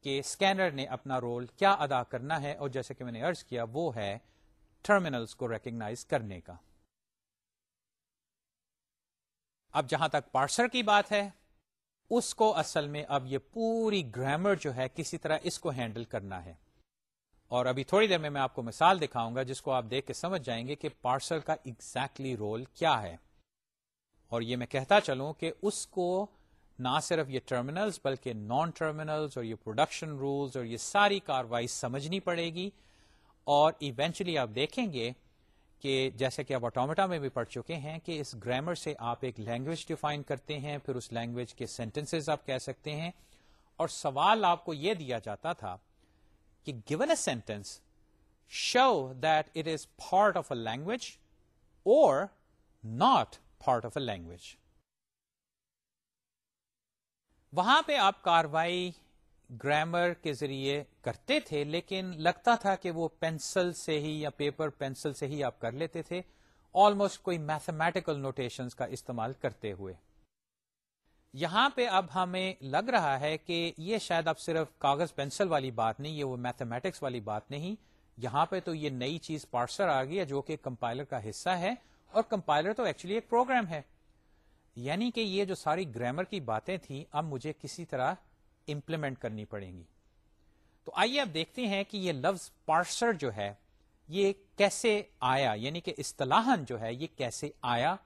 کہ اسکینر نے اپنا رول کیا ادا کرنا ہے اور جیسے کہ میں نے ارض کیا، وہ ہے ٹرمینلز کو ریکگنائز کرنے کا۔ اب جہاں تک پارسر کی بات ہے اس کو اصل میں اب یہ پوری گرامر جو ہے کسی طرح اس کو ہینڈل کرنا ہے۔ اور ابھی تھوڑی دیر میں میں آپ کو مثال دکھاؤں گا جس کو آپ دیکھ کے سمجھ جائیں گے کہ پارسل کا ایگزیکٹلی رول کیا ہے۔ اور یہ میں کہتا چلوں کہ اس کو نہ صرف یہ ٹرمینلز بلکہ نان ٹرمینلز اور یہ پروڈکشن رولز اور یہ ساری کاروائی سمجھنی پڑے گی۔ اور ایونچولی آپ دیکھیں گے کہ جیسے کہ آپ آٹومیٹا میں بھی پڑھ چکے ہیں کہ اس گرامر سے آپ ایک لینگویج ڈیفائن کرتے ہیں، پھر اس لینگویج کے سینٹینسز آپ کہہ سکتے ہیں۔ اور سوال آپ کو یہ دیا جاتا تھا کہ given a sentence show that it is part of a language اور not part of a language وہاں پہ آپ کاروائی گرامر کے ذریعے کرتے تھے، لیکن لگتا تھا کہ وہ پینسل سے ہی یا پیپر پینسل سے ہی آپ کر لیتے تھے۔ آلموسٹ کوئی میتھمیٹیکل نوٹیشن کا استعمال کرتے ہوئے۔ یہاں پہ اب ہمیں لگ رہا ہے کہ یہ شاید اب صرف کاغذ پینسل والی بات نہیں، یہ وہ میتھمیٹکس والی بات نہیں۔ یہاں پہ تو یہ نئی چیز پارسر آ گئی ہے جو کہ کمپائلر کا حصہ ہے، اور کمپائلر تو ایکچولی ایک پروگرام ہے۔ یعنی کہ یہ جو ساری گرامر کی باتیں تھیں، اب مجھے کسی طرح امپلیمنٹ کرنی پڑیں گی۔ تو آئیے اب دیکھتے ہیں کہ یہ لفظ پارسر جو ہے، یہ کیسے آیا؟ یعنی کہ اصطلاحن جو ہے، یہ کیسے آیا؟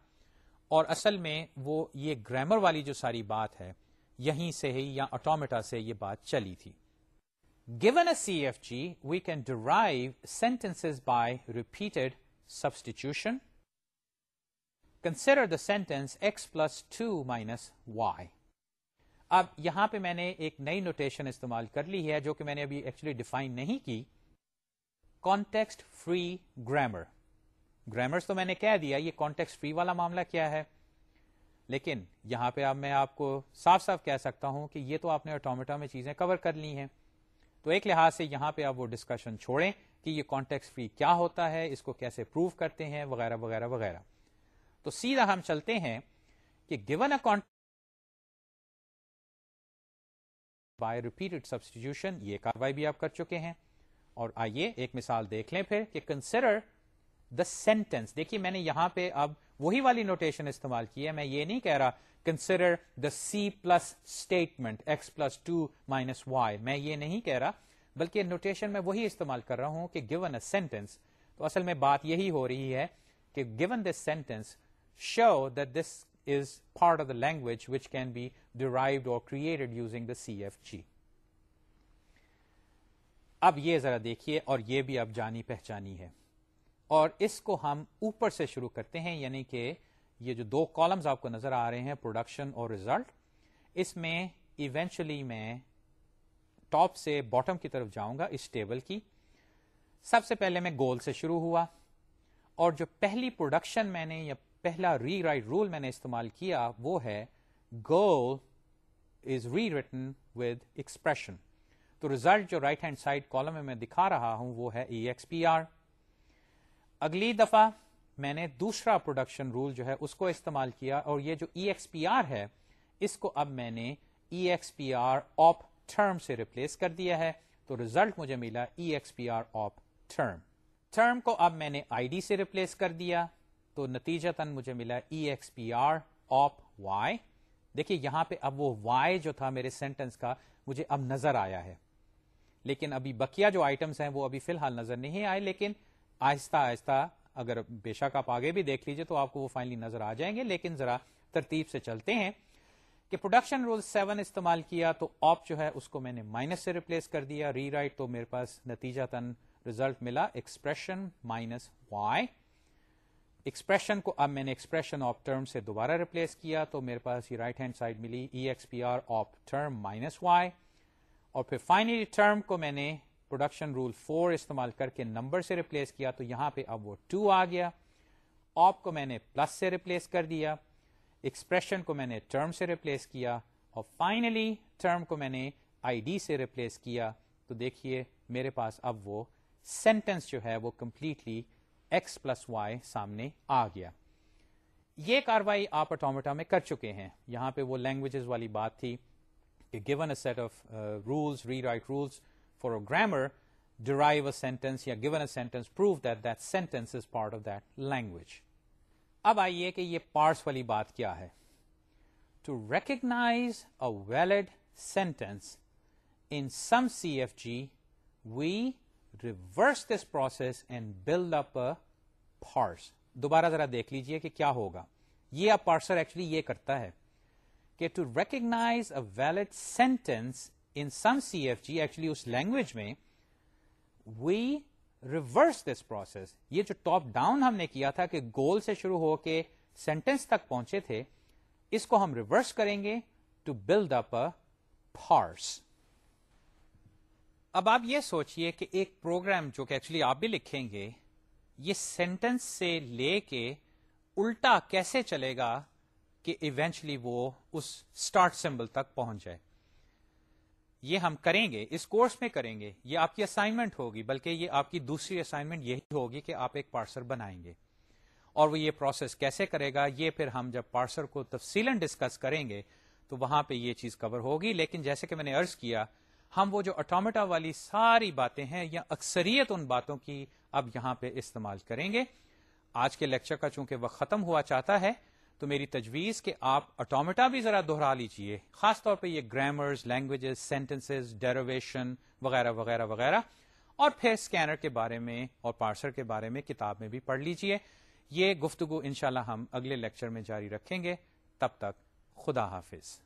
اور اصل میں وہ یہ گرامر والی جو ساری بات ہے، یہیں سے ہی یا آٹومیٹا سے یہ بات چلی تھی۔ Given a C F G we can derive sentence by repeated substitution consider the sentence x plus two minus y اب یہاں پہ میں نے ایک نئی نوٹیشن استعمال کر لی ہے جو کہ میں نے ابھی ایکچولی ڈیفائن نہیں کی۔ کانٹیکسٹ فری گرامر گرامرس تو میں نے کہہ دیا، یہ کانٹیکسٹ فری والا معاملہ کیا ہے؟ لیکن یہاں پہ اب میں آپ کو صاف صاف کہہ سکتا ہوں کہ یہ تو آپ نے آٹومیٹا میں چیزیں کور کر لی ہیں۔ تو ایک لحاظ سے یہاں پہ آپ وہ ڈسکشن چھوڑیں کہ یہ کانٹیکس فری کیا ہوتا ہے، اس کو کیسے پروو کرتے ہیں، وغیرہ وغیرہ وغیرہ۔ تو سیدھا ہم چلتے ہیں کہ given a by repeated substitution یہ کاروائی بھی آپ کر چکے ہیں۔ اور آئیے ایک مثال دیکھ لیں پھر کہ کنسیڈر دا سینٹینس دیکھیے میں نے یہاں پہ اب وہی والی نوٹیشن استعمال کی ہے۔ میں یہ نہیں کہہ رہا consider the C plus statement x plus two minus y میں یہ نہیں کہہ رہا، بلکہ نوٹیشن میں وہی استعمال کر رہا ہوں کہ گیون اے سینٹینس تو اصل میں بات یہی ہو رہی ہے کہ given this sentence show that this is part of the language which can be derived اور created using the C F G اب یہ ذرا دیکھیے اور یہ بھی اب جانی پہچانی ہے۔ اور اس کو ہم اوپر سے شروع کرتے ہیں یعنی کہ یہ جو دو کالمز آپ کو نظر آ رہے ہیں پروڈکشن اور ریزلٹ اس میں ایونچولی میں ٹاپ سے باٹم کی طرف جاؤں گا اس ٹیبل کی۔ سب سے پہلے میں گول سے شروع ہوا اور جو پہلی پروڈکشن میں نے یا پہلا ری رائٹ رول میں نے استعمال کیا وہ ہے goal is rewritten with expression تو ریزلٹ جو رائٹ ہینڈ سائڈ کالم میں میں دکھا رہا ہوں وہ ہے ای ایکس پی آر اگلی دفعہ میں نے دوسرا پروڈکشن رول جو ہے اس کو استعمال کیا اور یہ جو ای ایکس پی آر ہے، اس کو اب میں نے E X P R op term سے ریپلیس کر دیا ہے۔ تو ریزلٹ مجھے ملا E X P R op term term کو اب میں نے آئی ڈی سے ریپلیس کر دیا۔ تو نتیجہ تن مجھے ملا E X P R op y دیکھیے یہاں پہ اب وہ وائی جو تھا میرے سینٹینس کا، مجھے اب نظر آیا ہے۔ لیکن ابھی بکیا جو آئٹمس ہیں وہ ابھی فی الحال نظر نہیں آئے، لیکن آہستہ آہستہ اگر بے شک آپ آگے بھی دیکھ لیجیے تو آپ کو وہ فائنلی نظر آ جائیں گے۔ لیکن ذرا ترتیب سے چلتے ہیں کہ پروڈکشن رول سیون استعمال کیا تو آپ جو ہے اس کو میں نے مائنس سے ریپلیس کر دیا۔ ری رائٹ تو میرے پاس نتیجہ تن ریزلٹ ملا ایکسپریشن مائنس وائی ایکسپریشن کو اب میں نے ایکسپریشن آف ٹرم سے دوبارہ ریپلیس کیا تو میرے پاس یہ رائٹ ہینڈ سائڈ ملی E X P R of term minus Y اور پھر فائنلی ٹرم کو میں نے پروڈکشن رول فور استعمال کر کے نمبر سے ریپلیس کیا تو یہاں پہ اب وہ ٹو آ گیا۔ آپ کو میں نے پلس سے ریپلیس کر دیا ایکسپریشن کو میں نے ٹرم سے ریپلیس کیا اور فائنلی ٹرم کو میں نے آئی ڈی سے ریپلیس کیا۔ تو دیکھیے میرے پاس اب وہ سینٹینس جو ہے وہ کمپلیٹلی ایکس پلس وائی سامنے آ گیا۔ یہ کاروائی آپ اٹومیٹا میں کر چکے ہیں۔ یہاں پہ وہ لینگویجز والی بات تھی کہ given a set of rules rewrite rules for a grammar derive a sentence یا given a sentence prove that that sentence is part of that language اب آئیے کہ یہ پارٹس والی بات کیا ہے۔ To recognise a valid sentence in some C F G we reverse this process and build up parse دوبارہ ذرا دیکھ لیجیے کہ کیا ہوگا۔ یہ اب پارسر ایکچولی یہ کرتا ہے کہ to recognise a valid sentence in some C F G actually us language میں وی ریورس دس پروسیس یہ جو ٹاپ ڈاؤن ہم نے کیا تھا کہ گول سے شروع ہو کے سینٹینس تک پہنچے تھے، اس کو ہم ریورس کریں گے ٹو بلڈ اپ پارس اب آپ یہ سوچئے کہ ایک پروگرام جو کہ ایکچولی آپ بھی لکھیں گے، یہ سینٹینس سے لے کے الٹا کیسے چلے گا کہ ایونچلی وہ اس اسٹارٹ سمبل تک پہنچ جائے؟ یہ ہم کریں گے، اس کورس میں کریں گے، یہ آپ کی اسائنمنٹ ہوگی، بلکہ یہ آپ کی دوسری اسائنمنٹ یہی ہوگی کہ آپ ایک پارسر بنائیں گے۔ اور وہ یہ پروسیس کیسے کرے گا، یہ پھر ہم جب پارسر کو تفصیل ڈسکس کریں گے، تو وہاں پہ یہ چیز کور ہوگی۔ لیکن جیسے کہ میں نے ارض کیا ہم وہ جو اٹومیٹا والی ساری باتیں ہیں یا اکثریت ان باتوں کی اب یہاں پہ استعمال کریں گے۔ آج کے لیکچر کا چونکہ وقت ختم ہوا چاہتا ہے، تو میری تجویز کہ آپ اٹومیٹا بھی ذرا دوہرا لیجیے، خاص طور پہ یہ گرامرز لینگویجز سینٹینسز ڈیرویشن وغیرہ وغیرہ وغیرہ، اور پھر اسکینر کے بارے میں اور پارسر کے بارے میں کتاب میں بھی پڑھ لیجیے۔ یہ گفتگو انشاءاللہ ہم اگلے لیکچر میں جاری رکھیں گے۔ تب تک خدا حافظ۔